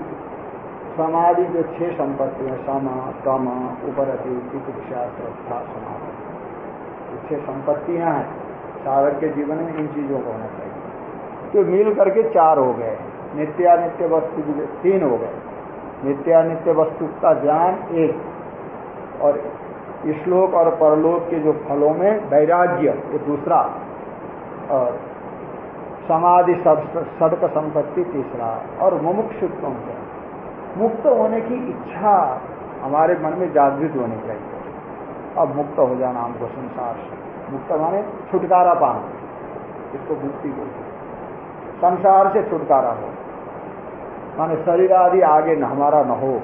S1: समाधि जो छह संपत्ति है समा, कम, उपरति चिकित्सा श्रद्धा, समाधि। छह संपत्तियाँ हैं। साधक के जीवन में इन चीज़ों को होना चाहिए। तो मिल करके चार हो गए। नित्यानित्य वस्तु तीन हो गए। नित्यानित्य वस्तु का ज्ञान एक। और श्लोक और परलोक के जो फलों में वैराग्य, ये दूसरा। और समाधि सदक संपत्ति तीसरा, और मुमुक्षुत्व मुक्त होने की इच्छा हमारे मन में जागृत होनी चाहिए। अब मुक्त हो जाना हमको संसार से। मुक्त माने छुटकारा पाना। इसको मुक्ति बोलते संसार से छुटकारा हो। माने शरीर आदि आगे न, हमारा न हो।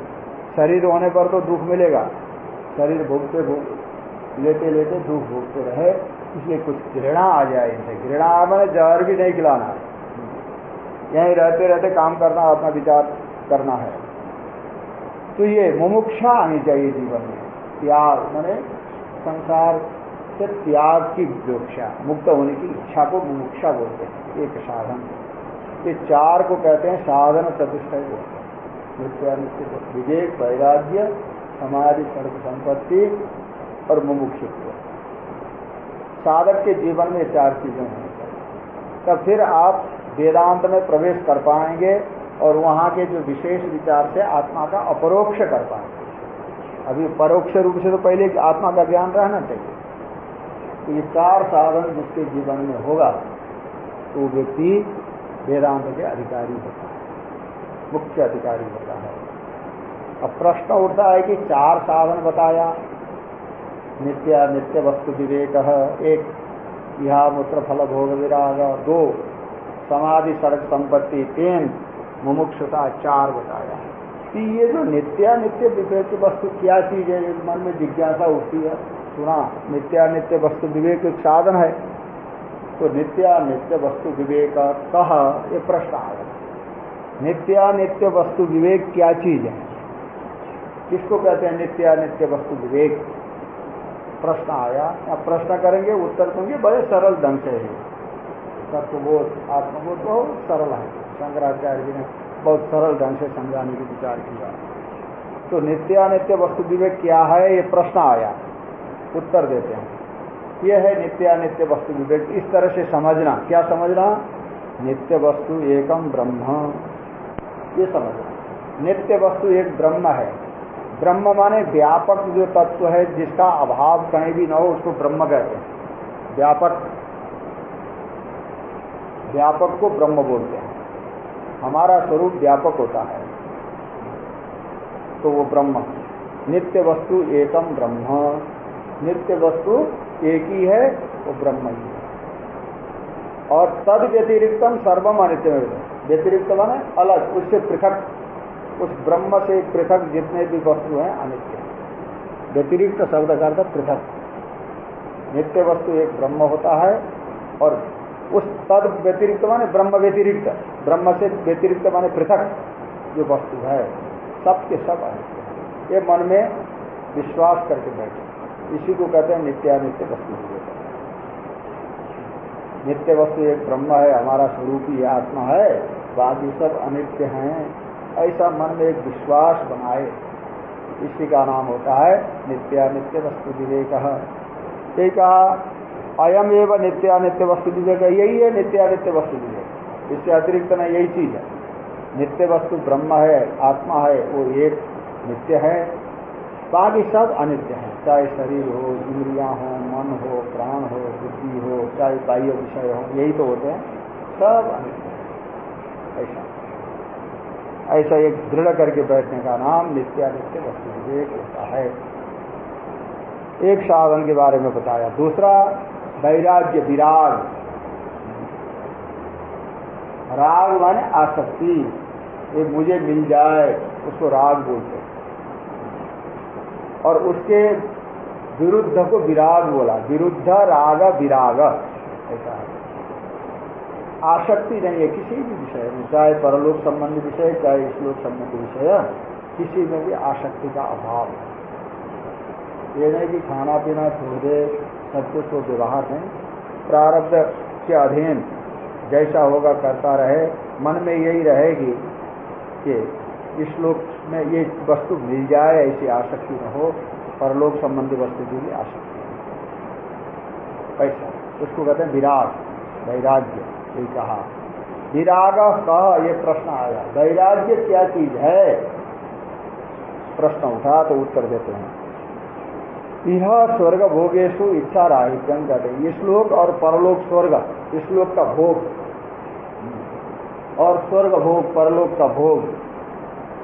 S1: शरीर होने पर तो दुख मिलेगा। शरीर भोगते भोग, लेते लेते दुख भोगते रहे। इसलिए कुछ घृणा आ जाए इनसे। घृणा मैंने जहर भी नहीं खिलाना। है यहीं रहते रहते काम करना अपना विचार करना है। तो ये मुमुक्षा आनी चाहिए जीवन में। त्याग, मैंने संसार से त्याग की विवक्षा मुक्त होने की इच्छा को मुमुक्षा बोलते हैं। एक साधन। ये चार को कहते हैं साधन चतुष्टय बोलते हैं। नित्य विवेक, वैराग्य, समाधि सर्व संपत्ति और मुमुक्षुत्व। साधक के जीवन में चार चीज़ें चाहिए तब फिर आप वेदांत में प्रवेश कर पाएँगे और वहाँ के जो विशेष विचार से आत्मा का अपरोक्ष कर पाएँगे। अभी परोक्ष रूप से तो पहले आत्मा का ज्ञान रहना चाहिए। तो ये चार साधन जिसके जीवन में होगा तो व्यक्ति वेदांत के अधिकारी होता है, मुख्य अधिकारी होता है। अब प्रश्न उठता है कि चार साधन बताया नित्य नित्य वस्तु विवेक। एक यहा मूत्र फल भोग विराग दो, समाधि सड़क संपत्ति। तीन, मुमुक्षुता चार बताया कि ये जो नित्या नित्य विवेक वस्तु क्या चीज़ है मन में जिज्ञासा उठती है। सुना, नित्या नित्य वस्तु विवेक एक साधन है। तो नित्या नित्य वस्तु विवेक कह, ये प्रश्न आया नित्या नित्य वस्तु विवेक क्या चीज़ है? किसको कहते हैं नित्या नित्य वस्तु विवेक? प्रश्न आया या प्रश्न करेंगे, उत्तर देंगे बड़े सरल ढंग से है। तत्वबोध, आत्मबोध बहुत सरल है। शंकराचार्य जी ने बहुत सरल ढंग से समझाने की विचार किया। तो नित्यानित्य वस्तु विवेक क्या है, ये प्रश्न आया। उत्तर देते हैं। यह है नित्यानित्य वस्तु विवेक। इस तरह से समझना। क्या समझना? नित्य वस्तु एकम ब्रह्म। ये समझना। नित्य वस्तु एक ब्रह्म है। ब्रह्म माने व्यापक जो तत्व है, जिसका अभाव कहीं भी ना हो, उसको ब्रह्म कहते हैं। व्यापक। व्यापक को ब्रह्म बोलते हैं। हमारा स्वरूप व्यापक होता है। तो वो ब्रह्म। नित्य वस्तु एकम ब्रह्म। नित्य वस्तु एक ही है, वो ब्रह्म ही है। और तद व्यतिरिक्तम सर्वम अनित्य व्यतिरिक्त माने अलग, उससे पृथक। उस ब्रह्म से पृथक जितने भी वस्तु हैं, अनित्य। व्यतिरिक्त शब्द का पृथक। नित्य वस्तु एक ब्रह्म होता है और उस तद व्यतिरिक्त माने ब्रह्म व्यतिरिक्त। ब्रह्म से व्यतिरिक्त माने पृथक जो वस्तु है। सब के सब अनित्य ये मन में विश्वास करके बैठे। इसी को कहते हैं नित्यानित्य वस्तु। नित्य वस्तु एक ब्रह्म है, हमारा स्वरूप ही आत्मा है, बाकी सब अनित्य हैं। ऐसा मन में एक विश्वास बनाए। इसी का नाम होता है नित्यानित्य वस्तु विवेक। यही कहा, अयम एवं नित्यानित्य वस्तु विवेक, यही है नित्यानित्य वस्तु विवेक। इससे अतिरिक्त न यही चीज़ है। नित्य वस्तु ब्रह्म है, आत्मा है, वो एक नित्य है। बाकी सब अनित्य है। चाहे शरीर हो, इंद्रिया हो, मन हो, प्राण हो, बुद्धि हो, चाहे बाह्य विषय हो, यही तो होते हैं। सब अनित्य है। ऐसा। ऐसा एक दृढ़ करके बैठने का नाम नित्यानित्य वस्तु विवेक होता है। एक साधन के बारे में बताया। दूसरा, वैराग्य विराग। राग माने आसक्ति। ये मुझे मिल जाए, उसको राग बोलते और उसके विरुद्ध को विराग बोला। विरुद्ध राग विराग। ऐसा है। आसक्ति नहीं है किसी भी विषय में, चाहे परलोक संबंधी विषय, चाहे श्लोक संबंधी विषय, किसी में भी आसक्ति का अभाव है। ये नहीं कि खाना पीना छोड़ दे, सब कुछ वो व्यवहार नहीं। प्रारब्ध के अधीन जैसा होगा, करता रहे। मन में यही रहेगी कि इस लोक में ये वस्तु मिल जाए, ऐसी आसक्ति न हो। परलोक संबंधी वस्तु की भी आसक्ति ऐसा, उसको कहते हैं विराग। वैराग्य, ये कहा। विराग कह, ये प्रश्न आया। वैराग्य क्या चीज़ है? प्रश्न उठा तो उत्तर देते हैं। यह स्वर्ग भोगेशु इच्छा राहित्यम कहते हैं श्लोक और परलोक स्वर्ग श्लोक का भोग। और स्वर्ग भोग परलोक का भोग।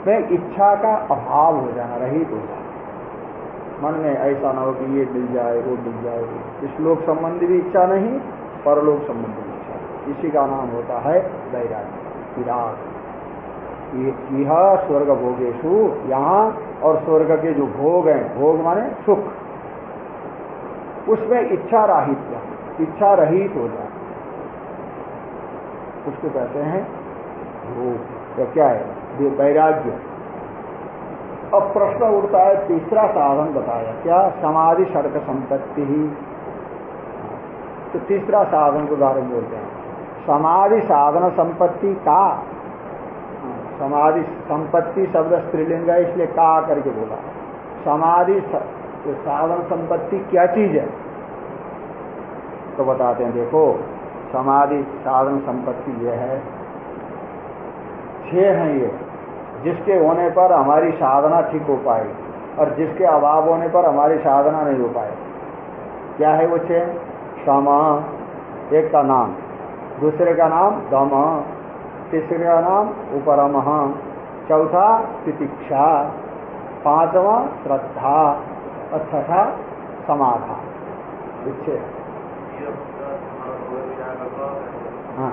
S1: में इच्छा का अभाव हो जाना, रहित हो जाना। मन में ऐसा ना हो कि ये मिल जाए, वो मिल जाए। श्लोक संबंधी भी इच्छा नहीं परलोक संबंधी इच्छा इसी का नाम होता है वैराग्य। विराग यह स्वर्ग भोगेशु यहाँ और स्वर्ग के जो भोग हैं, भोग माने सुख। उसमें इच्छा राहित्य इच्छा रहित हो जाए। उसको कहते हैं भोग। तो क्या है? वैराग्य। अब प्रश्न उठता है, तीसरा साधन बताया, क्या समाधि सड़क संपत्ति ही तो तीसरा साधन के में बोलते हैं। समाधि साधन संपत्ति का। समाधि संपत्ति शब्द स्त्रीलिंग है, इसलिए का करके बोला। समाधि तो साधन संपत्ति क्या चीज़ है? तो बताते हैं, देखो, समाधि साधन संपत्ति यह है। छह हैं ये, जिसके होने पर हमारी साधना ठीक हो पाएगी और जिसके अभाव होने पर हमारी साधना नहीं हो पाए क्या है वो छह? सम एक का नाम। दूसरे का नाम दम, तीसरे का नाम उपरम चौथा तितिक्षा, पांचवा श्रद्धा और छठा समाधान हाँ।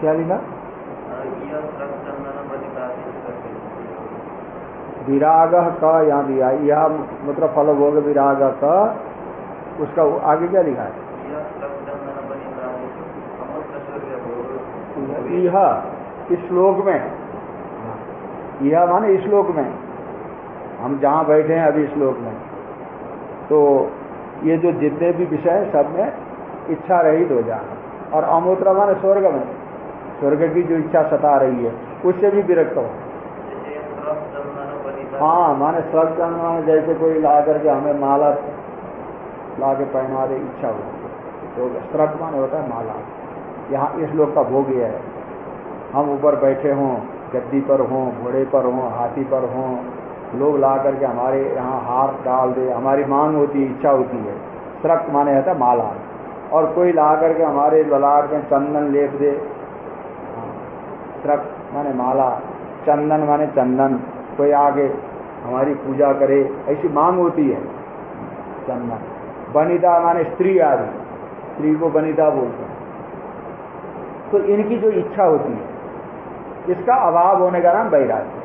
S1: क्या लिखा? विराग का यहाँ दिया यह मतलब फल भोग विराग का उसका आगे क्या लिखा है? यह इस श्लोक में। यह माने इस श्लोक में। हम जहाँ बैठे हैं अभी श्लोक में। तो ये जो जितने भी विषय सब में इच्छा रहित हो जाए और अमूत्र माने स्वर्ग में। स्वर्ग की जो इच्छा सता रही है, उससे भी विरक्त हो। हाँ माने स्वर्ग माने जैसे कोई ला करके हमें माला ला के पहना दे इच्छा हो। तो स्रक माने होता है माला। यहाँ इस लोग का भोग ये है। हम ऊपर बैठे हों, गद्दी पर हों, घोड़े पर हों, हाथी पर हों, लोग ला करके हमारे यहाँ हार डाल दे, हमारी मांग होती है इच्छा होती है। स्रक माने होता है माला। और कोई ला करके हमारे ललाट में चंदन लेप दे। स्रक माने माला, चंदन माने चंदन। कोई आगे हमारी पूजा करे, ऐसी मांग होती है। चंदन बनिता माने स्त्री आदि। स्त्री को बनिता बोलते हैं। तो इनकी जो इच्छा होती है, इसका अभाव होने का नाम वैराग्य।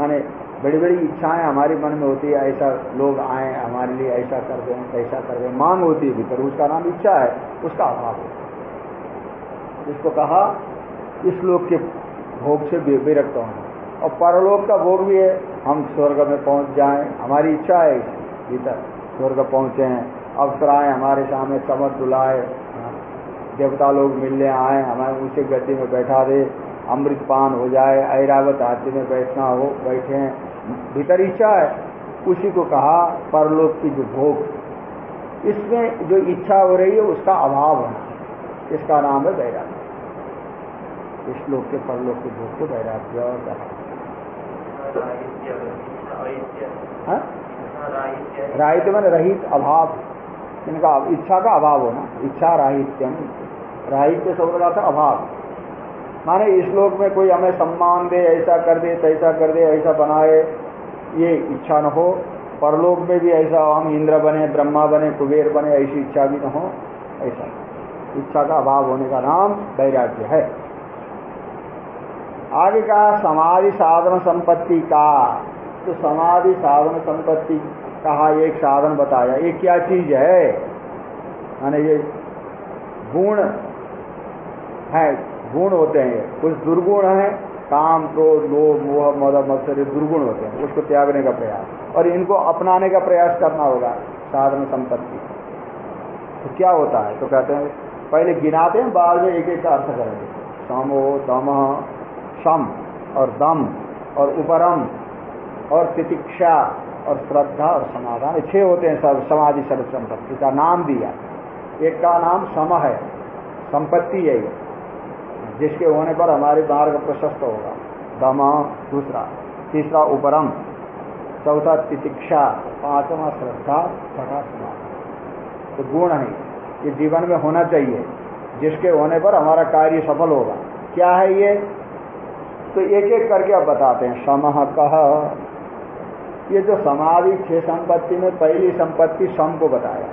S1: माने बड़ी बड़ी इच्छाएँ हमारे मन में होती है, ऐसा लोग आए, हमारे लिए ऐसा कर दें ऐसा कर दें मांग होती है भीतर। उसका नाम इच्छा है, उसका अभाव होता है। इसको कहा, इस लोग के भोग से विरक्त होना और परलोक का भोग भी है। हम स्वर्ग में पहुँच जाएँ। हमारी इच्छा है भीतर स्वर्ग पहुँचे हैं। अवसराएँ हमारे सामने, चमक दुलाए। देवता लोग मिलने आए, हमें ऊँचे गद्दी में बैठा दे। अमृत पान हो जाए, ऐरावत हाथी में बैठना हो, बैठे हैं। भीतर इच्छा है। उसी को कहा परलोक की जो भोग। इसमें जो इच्छा हो रही है, उसका अभाव होना इसका नाम है वैराग्य। इस लोक के परलोक के भोग को वैराग्य और कहा। राहित्य मैंने रहित अभाव। इनका इच्छा का अभाव होना। इच्छा राहित्यम राहित्य शब्द का था अभाव। माने इस लोक में कोई हमें सम्मान दे, ऐसा कर दे, तैसा कर दे, ऐसा बनाए, ये इच्छा न हो। परलोक में भी ऐसा हम इंद्र बने, ब्रह्मा बने, कुबेर बने, ऐसी इच्छा भी न हो, ऐसा। इच्छा का अभाव होने का नाम वैराग्य है। आगे कहा, समाधि साधन संपत्ति का। तो समाधि साधन संपत्ति कहा, एक साधन बताया। ये क्या चीज़ है? माने ये गुण है, गुण होते हैं कुछ दुर्गुण है, काम, क्रोध, लोभ, मोह, मद, मत्सर दुर्गुण होते हैं। उसको त्यागने का प्रयास। और इनको अपनाने का प्रयास करना होगा, साधन संपत्ति। तो क्या होता है? तो कहते हैं, पहले गिनाते हैं, बाद में एक एक का अर्थ करेंगे। समो, दम सम और दम और उपरम और तितिक्षा और श्रद्धा और समाधान। छह होते हैं सब, समाधि सर्व संपत्ति का नाम दिया। एक का नाम सम है। संपत्ति है ये। जिसके होने पर हमारे मार्ग प्रशस्त होगा। दम, दूसरा। तीसरा उपरम। चौथा तितिक्षा। पांचवा श्रद्धा। छठा समाधान। तो गुण है। ये जीवन में होना चाहिए। जिसके होने पर हमारा कार्य सफल होगा। क्या है ये? तो एक एक करके अब बताते हैं। समह कह ये जो समाधि छह संपत्ति में पहली संपत्ति सम को बताया।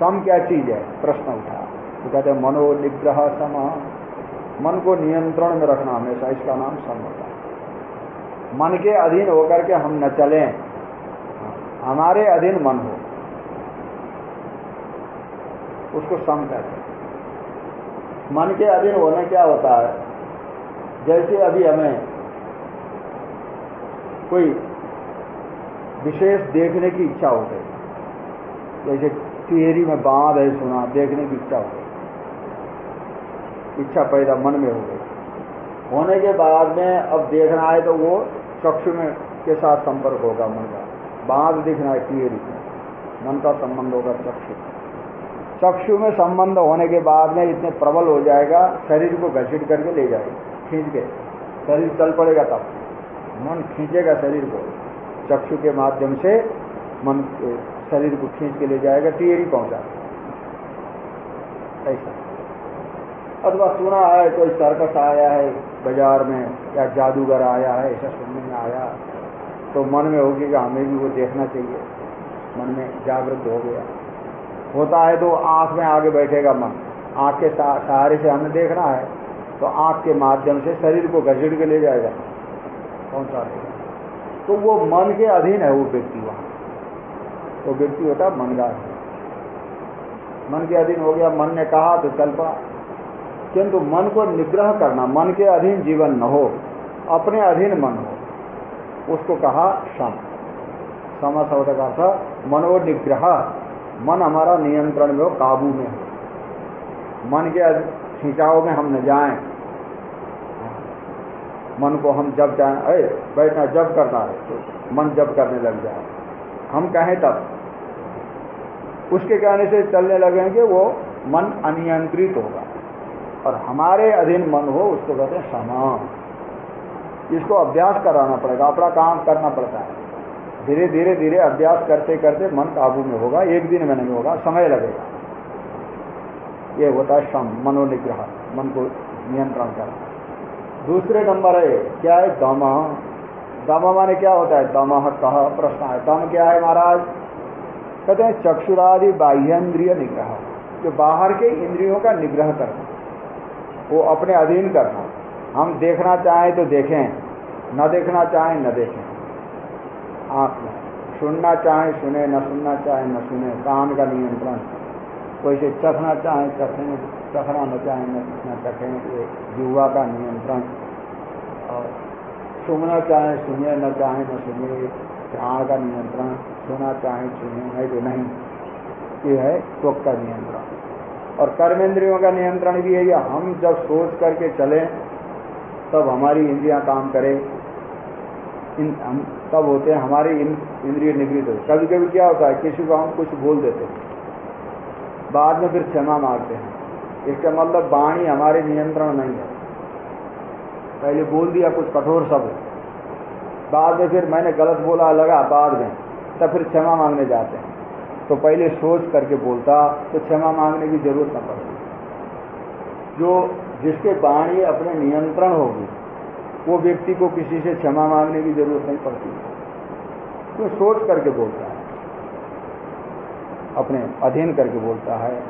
S1: सम क्या चीज़ है? प्रश्न उठा। तो कहते हैं मनो निग्रह सम। मन को नियंत्रण में रखना हमेशा, इसका नाम सम होता है। मन के अधीन होकर के हम न चलें। हमारे अधीन मन हो। उसको सम कहते हैं। मन के अधीन होने क्या होता है? जैसे अभी हमें कोई विशेष देखने की इच्छा हो गई, जैसे टिहरी में बाँध है सुना, देखने की इच्छा हो गई, इच्छा पैदा मन में हो गई। होने के बाद में अब देखना है तो वो चक्षु में के साथ संपर्क होगा मन का। बाँध दिखना है टिहरी मन का संबंध होगा चक्षु। चक्षु में संबंध होने के बाद में इतने प्रबल हो जाएगा, शरीर को घसीट करके ले जाएगा। खींच के शरीर चल पड़ेगा तब। मन खींचेगा शरीर को। चक्षु के माध्यम से मन शरीर को खींच के ले जाएगा टियरी पहुँचा। ऐसा। अथवा सुना है, कोई सर्कस आया है, बाज़ार में, या जादूगर आया है, ऐसा सुनने में आया तो मन में होगी कि हमें भी वो देखना चाहिए। मन में जागृत हो गया। होता है तो आँख में आगे बैठेगा मन। आँख के सहारे से हमें देखना है। तो आँख के माध्यम से शरीर को घसीट के ले जाएगा। पहुँचा देगा तो वो मन के अधीन है वो व्यक्ति वहाँ। वो व्यक्ति होता मन का मन के अधीन हो गया, मन ने कहा तो चल पड़ा किंतु मन को निग्रह करना, मन के अधीन जीवन न हो, अपने अधीन मन हो, उसको कहा सम सम शब्द का अर्थ, मनोनिग्रह। मन हमारा नियंत्रण में हो, काबू में हो। मन के खिंचाव में हम न जाए। मन को हम जब जाए, अरे, बैठना जब करना है तो मन जब करने लग जाए। हम कहें तब। उसके कहने से चलने लगेंगे वो मन अनियंत्रित होगा। और हमारे अधीन मन हो, उसको कहते हैं समान। इसको अभ्यास कराना पड़ेगा, अपना काम करना पड़ता है। धीरे धीरे धीरे अभ्यास करते करते मन काबू में होगा, एक दिन में नहीं होगा, समय लगेगा। ये होता है सम मनोनिग्रह, मन को नियंत्रण करना। दूसरे नंबर है, क्या है? दम। दम माने क्या होता है? दम कह प्रश्न है। दम क्या है महाराज? कहते हैं चक्षुरादि बाह्यन्द्रिय निग्रह। जो बाहर के इंद्रियों का निग्रह करना, वो अपने अधीन करना। हम देखना चाहें तो देखें, न देखना चाहें, न देखें। आँख में। सुनना चाहें, सुने, न सुनना चाहें, न सुने। कान का नियंत्रण। कोई से चखना चाहे चखें चखना न चाहे, न चखें, ये युवा का नियंत्रण। और सुनना चाहें सुने न चाहे, न सुने प्राण का नियंत्रण, सुना चाहे सुने नहीं तो नहीं? ये है त्वक का नियंत्रण। और कर्मेंद्रियों का नियंत्रण भी है, या हम जब सोच करके चलें, तब हमारी इंद्रियाँ काम करें। इन, हम, तब होते हैं, हमारी इंद्रिय निगृत हो। कभी कभी क्या होता है, किसी को हम कुछ बोल देते हैं। बाद में फिर क्षमा मांगते हैं। इसका मतलब वाणी हमारे नियंत्रण नहीं है। पहले बोल दिया, कुछ कठोर शब्द बाद में फिर मैंने गलत बोला, लगा बाद में। तब फिर क्षमा मांगने जाते हैं। तो पहले सोच करके बोलता तो क्षमा मांगने की ज़रूरत न पड़ती। जो जिसके वाणी अपने नियंत्रण होगी, वो व्यक्ति को किसी से क्षमा मांगने की ज़रूरत नहीं पड़ती। तो सोच करके बोलता है। अपने अधीन करके बोलता है,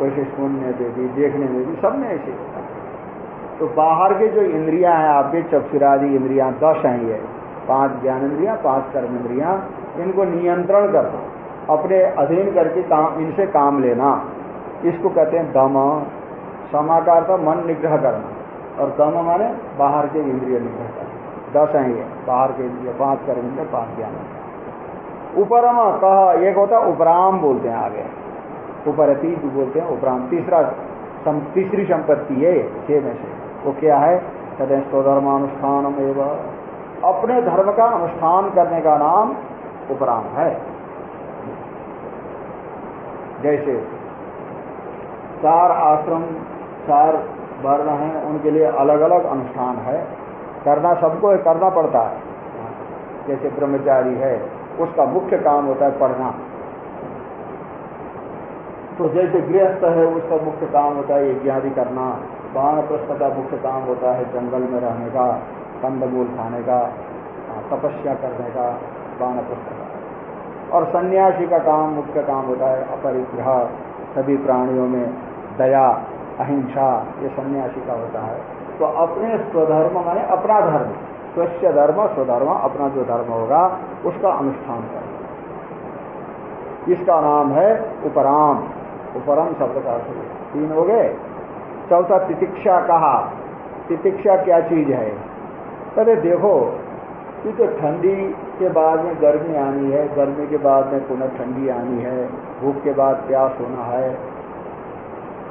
S1: वैसे सुनने पे भी, देखने में भी, सब में ऐसे है तो बाहर के जो इंद्रियाँ हैं आपके चक्षुरादि इंद्रियाँ, दस हैं ये, पाँच ज्ञान इंद्रिया पाँच कर्म इंद्रिया इनको नियंत्रण करना अपने अधीन करके काम, इनसे काम लेना। इसको कहते हैं दम। समाकार था मन निग्रह करना। और दम माने बाहर के इंद्रिय निग्रह करना। दस हैं ये, बाहर के इंद्रिय, पाँच कर्म इंद्रिय पाँच ज्ञान उपरम कह एक होता है उपराम बोलते हैं आगे। उपरती जो बोलते हैं उपराम। तीसरा सम, तीसरी संपत्ति है छह में से। वो क्या है? कहते हैं स्वधर्मानुष्ठान एवं। अपने धर्म का अनुष्ठान करने का नाम उपराम है। जैसे चार आश्रम चार वर्ण हैं उनके लिए अलग अलग अनुष्ठान है। करना सबको करना पड़ता है। जैसे ब्रह्मचारी है उसका मुख्य काम होता है पढ़ना। तो जैसे गृहस्थ है, उसका मुख्य काम होता है यज्ञादि करना। बाण प्रस्थ का मुख्य काम होता है जंगल में रहने का, कंदमूल खाने का तपस्या करने का प्रस्थ का। और सन्यासी का काम, मुख्य काम होता है अपरिग्रह, सभी प्राणियों में दया, अहिंसा, ये सन्यासी का होता है। तो अपने स्वधर्म माने अपना धर्म। स्वच्छ धर्म, स्वधर्म, अपना जो धर्म होगा, उसका अनुष्ठान कर। इसका नाम है उपराम। उपरम शब्द का तीन हो गए। चौथा तितिक्षा कहा। तितिक्षा क्या चीज़ है? अरे देखो कि तो ठंडी के बाद में गर्मी आनी है। गर्मी के बाद में पुनः ठंडी आनी है। भूख के बाद प्यास होना है।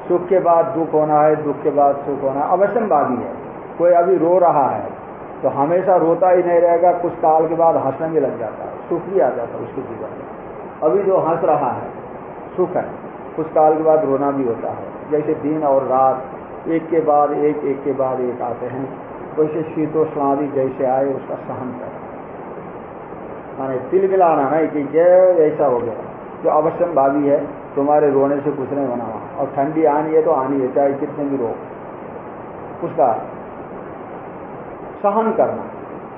S1: सुख के बाद दुख होना है। दुख के बाद सुख होना है। अवश्यवादी है। कोई अभी रो रहा है तो हमेशा रोता ही नहीं रहेगा, कुछ काल के बाद हंसने में लग जाता है। सुख भी आ जाता है उसके जीवन में। अभी जो हंस रहा है, सुख है। कुछ काल के बाद रोना भी होता है। जैसे दिन और रात, एक के बाद एक एक के बाद एक आते हैं। वैसे शीतोष्णादि जैसे आए, उसका सहन कर। माने तिल मिलाना नहीं कि जय ऐसा हो गया। जो अवश्यम भावी है, तुम्हारे रोने से कुछ नहीं बना और ठंडी आनी है तो आनी है, चाहे कितने भी रो उसका सहन करना।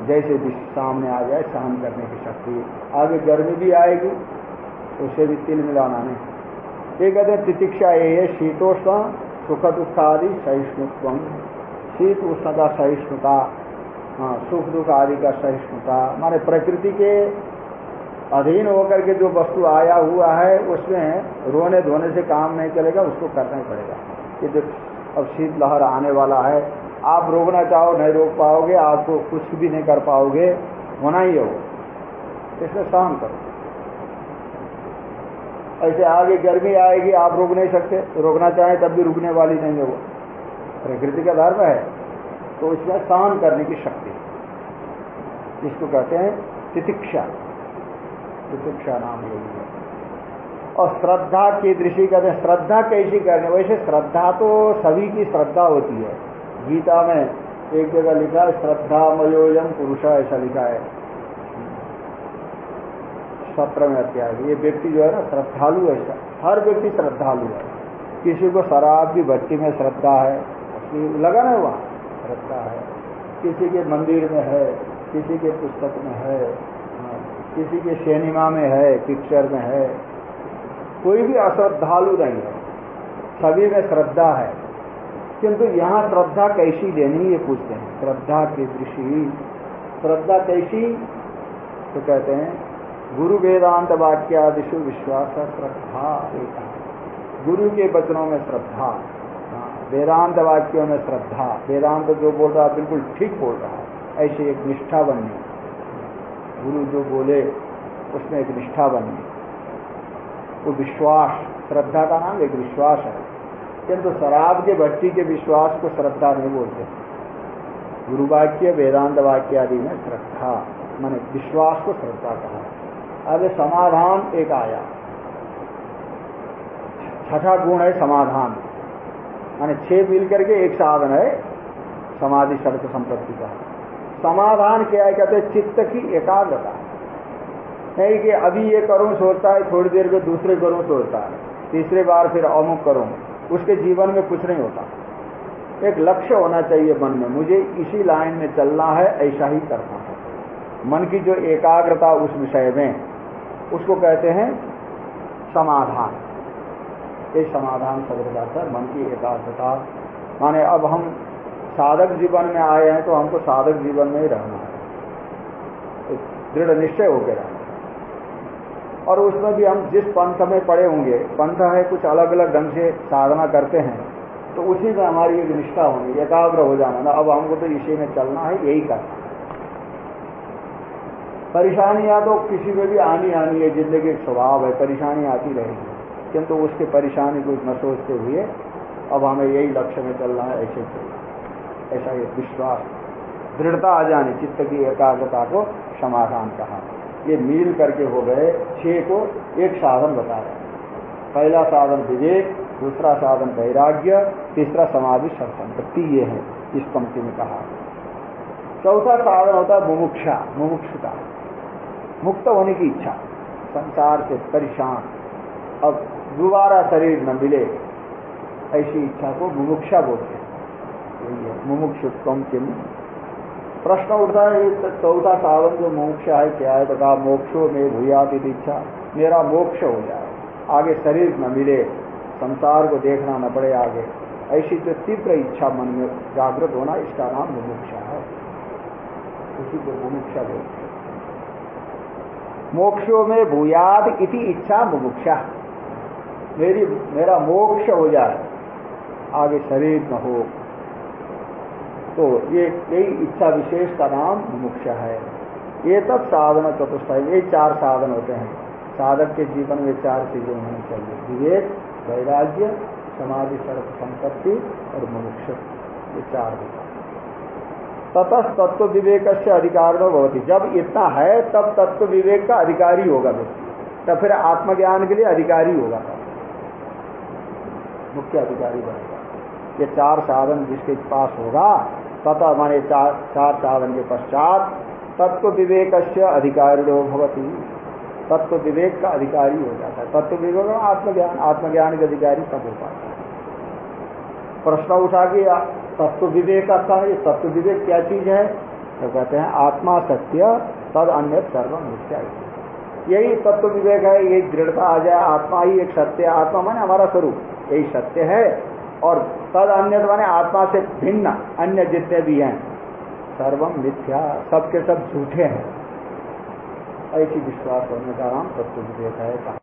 S1: जैसे भी सामने आ जाए, सहन करने की शक्ति आगे गर्मी भी आएगी, उसे भी तिल मिलाना नहीं। ये कहते हैं, तितिक्षा ये है, शीतोष्ण सुख दुख आदि सहिष्णुत्व। शीत उष्ण का सहिष्णुता हाँ सुख दुख आदि का सहिष्णुता। माने प्रकृति के अधीन होकर के जो वस्तु आया हुआ है, उसमें रोने धोने से काम नहीं चलेगा उसको करना ही पड़ेगा। कि जो अब शीत लहर आने वाला है आप रोकना चाहो, नहीं रोक पाओगे आपको कुछ भी नहीं कर पाओगे, होना ही हो इसमें सहन करो ऐसे आगे गर्मी आएगी, आप रोक नहीं सकते। रोकना चाहें तब भी रुकने वाली नहीं है वो प्रकृति का धर्म है तो इसमें सहन करने की शक्ति जिसको कहते हैं तितिक्षा। तितिक्षा नाम यही है। और श्रद्धा की दृष्टि कहते हैं। श्रद्धा कैसी करनी वैसे श्रद्धा तो सभी की श्रद्धा होती है। गीता में एक जगह लिखा है श्रद्धा मयोजम पुरुष ऐसा लिखा है। सत्र में। अत्याग ये व्यक्ति जो है ना श्रद्धालु ऐसा। हर व्यक्ति श्रद्धालु है। किसी को शराब की भट्टी में श्रद्धा है लगा ना वहाँ श्रद्धा है। किसी के मंदिर में है किसी के पुस्तक में हाँ, किसी के सिनेमा में है पिक्चर में है। कोई भी अश्रद्धालु नहीं है। सभी में श्रद्धा है। किंतु यहाँ श्रद्धा कैसी लेनी ये पूछते हैं। श्रद्धा की दृषि श्रद्धा कैसी? तो कहते हैं गुरु वेदांत वाक्यादिशु विश्वास श्रद्धा एक। गुरु के वचनों में श्रद्धा। हाँ, वेदांत वाक्यों में श्रद्धा। वेदांत जो बोल रहा बिल्कुल ठीक बोल रहा है। ऐसे एक निष्ठा बननी। गुरु जो बोले उसमें एक निष्ठा बननी। वो विश्वास श्रद्धा का नाम एक विश्वास है। किंतु शराब के भट्टी के विश्वास को श्रद्धा नहीं बोलते। गुरु वाक्य वेदांत वाक्य आदि में श्रद्धा, मैंने विश्वास को श्रद्धा कहा। अब समाधान एक आया। छठा गुण है समाधान। माने छह मिल करके एक साधन है, समाधि शब्द संपत्ति का। समाधान क्या है? कहते चित्त की एकाग्रता। नहीं कि अभी ये करूँ, सोचता है, थोड़ी देर में दूसरे करूँ, सोचता है। तीसरे बार फिर अमुक करूँ। उसके जीवन में कुछ नहीं होता। एक लक्ष्य होना चाहिए मन में। मुझे इसी लाइन में चलना है, ऐसा ही करना है। मन की जो एकाग्रता उस विषय में, उसको कहते हैं समाधान। ये समाधान शब्द का मन की एकाग्रता। माने अब हम साधक जीवन में आए हैं तो हमको साधक जीवन में ही रहना है। दृढ़ निश्चय होकर रहना और उसमें भी हम जिस पंथ में पड़े होंगे, पंथ है कुछ अलग अलग ढंग से साधना करते हैं तो उसी में हमारी एक निष्ठा होगी, एकाग्र हो जाना। ना, अब हमको तो इसी में चलना है, यही करना परेशानियाँ तो किसी में भी आनी आनी है, ज़िंदगी एक स्वभाव है, परेशानी आती रहेगी। किंतु उसके परेशानी को न सोचते हुए, अब हमें यही लक्ष्य में चलना है, ऐसे चलना ऐसा एक विश्वास, दृढ़ता आ जानी, चित्त की एकाग्रता को समाधान कहा। ये मिल करके हो गए, छह को एक साधन बता रहे पहला साधन विवेक, दूसरा साधन वैराग्य, तीसरा समाधि संपत्ति, ये है, इस पंक्ति में कहा। चौथा साधन होता है मुमुक्षा, मुमुक्षुता। मुक्त होने की इच्छा, संसार से परेशान। अब दोबारा शरीर न मिले, ऐसी इच्छा को मुमुक्षा बोलते हैं, मुमुक्षुत्व किम प्रश्न उठता है चौथा सावन जो मोक्ष है क्या है? तो कहा, मोक्षो में भूयात इच्छा मेरा मोक्ष हो जाए। आगे शरीर न मिले, संसार को देखना न पड़े आगे। ऐसी जो तीव्र इच्छा मन में जागृत होना, इसका नाम मुमुक्षा है। उसी को मुमुक्षा बोलते मोक्षो में भूयाद इति इच्छा मुमुक्षा। मेरी, मेरा मोक्ष हो जाए, आगे शरीर न हो। तो ये यही इच्छा विशेष का नाम मुख्य है। ये तब साधन चतुष्ट ये चार साधन होते हैं। साधक के जीवन में चार चीज़ें होनी चाहिए। विवेक, वैराग्य, समाधि सर्व संपत्ति और मनुष्य ये चार होता ततः तत्व विवेक से अधिकार बहुत जब इतना है, तब तत्व विवेक का अधिकारी होगा व्यक्ति। तब फिर आत्मज्ञान के लिए अधिकारी होगा। मुख्य अधिकारी बनेगा। ये चार साधन जिसके पास होगा तथा माने चार चार साधन के पश्चात तत्व विवेक से अधिकारी भवती। तत्व विवेक का अधिकारी हो जाता है। तत्व विवेक आत्मज्ञान आत्मज्ञान के अधिकारी तब हो पाता है। प्रश्न उठा कि तत्व विवेक है, ये तत्व विवेक क्या चीज़ है? तो कहते हैं, आत्मा सत्य, तद अन्य सर्व मिथ्या यही तत्व विवेक है, यही दृढ़ता आ जाए, आत्मा ही एक सत्य आत्मा माने हमारा स्वरूप। यही सत्य है और तद अन्य माने आत्मा से भिन्न अन्य जितने भी हैं, सर्वम मिथ्या, सबके सब झूठे हैं। ऐसी विश्वास होने का नाम तत्व विवेक है।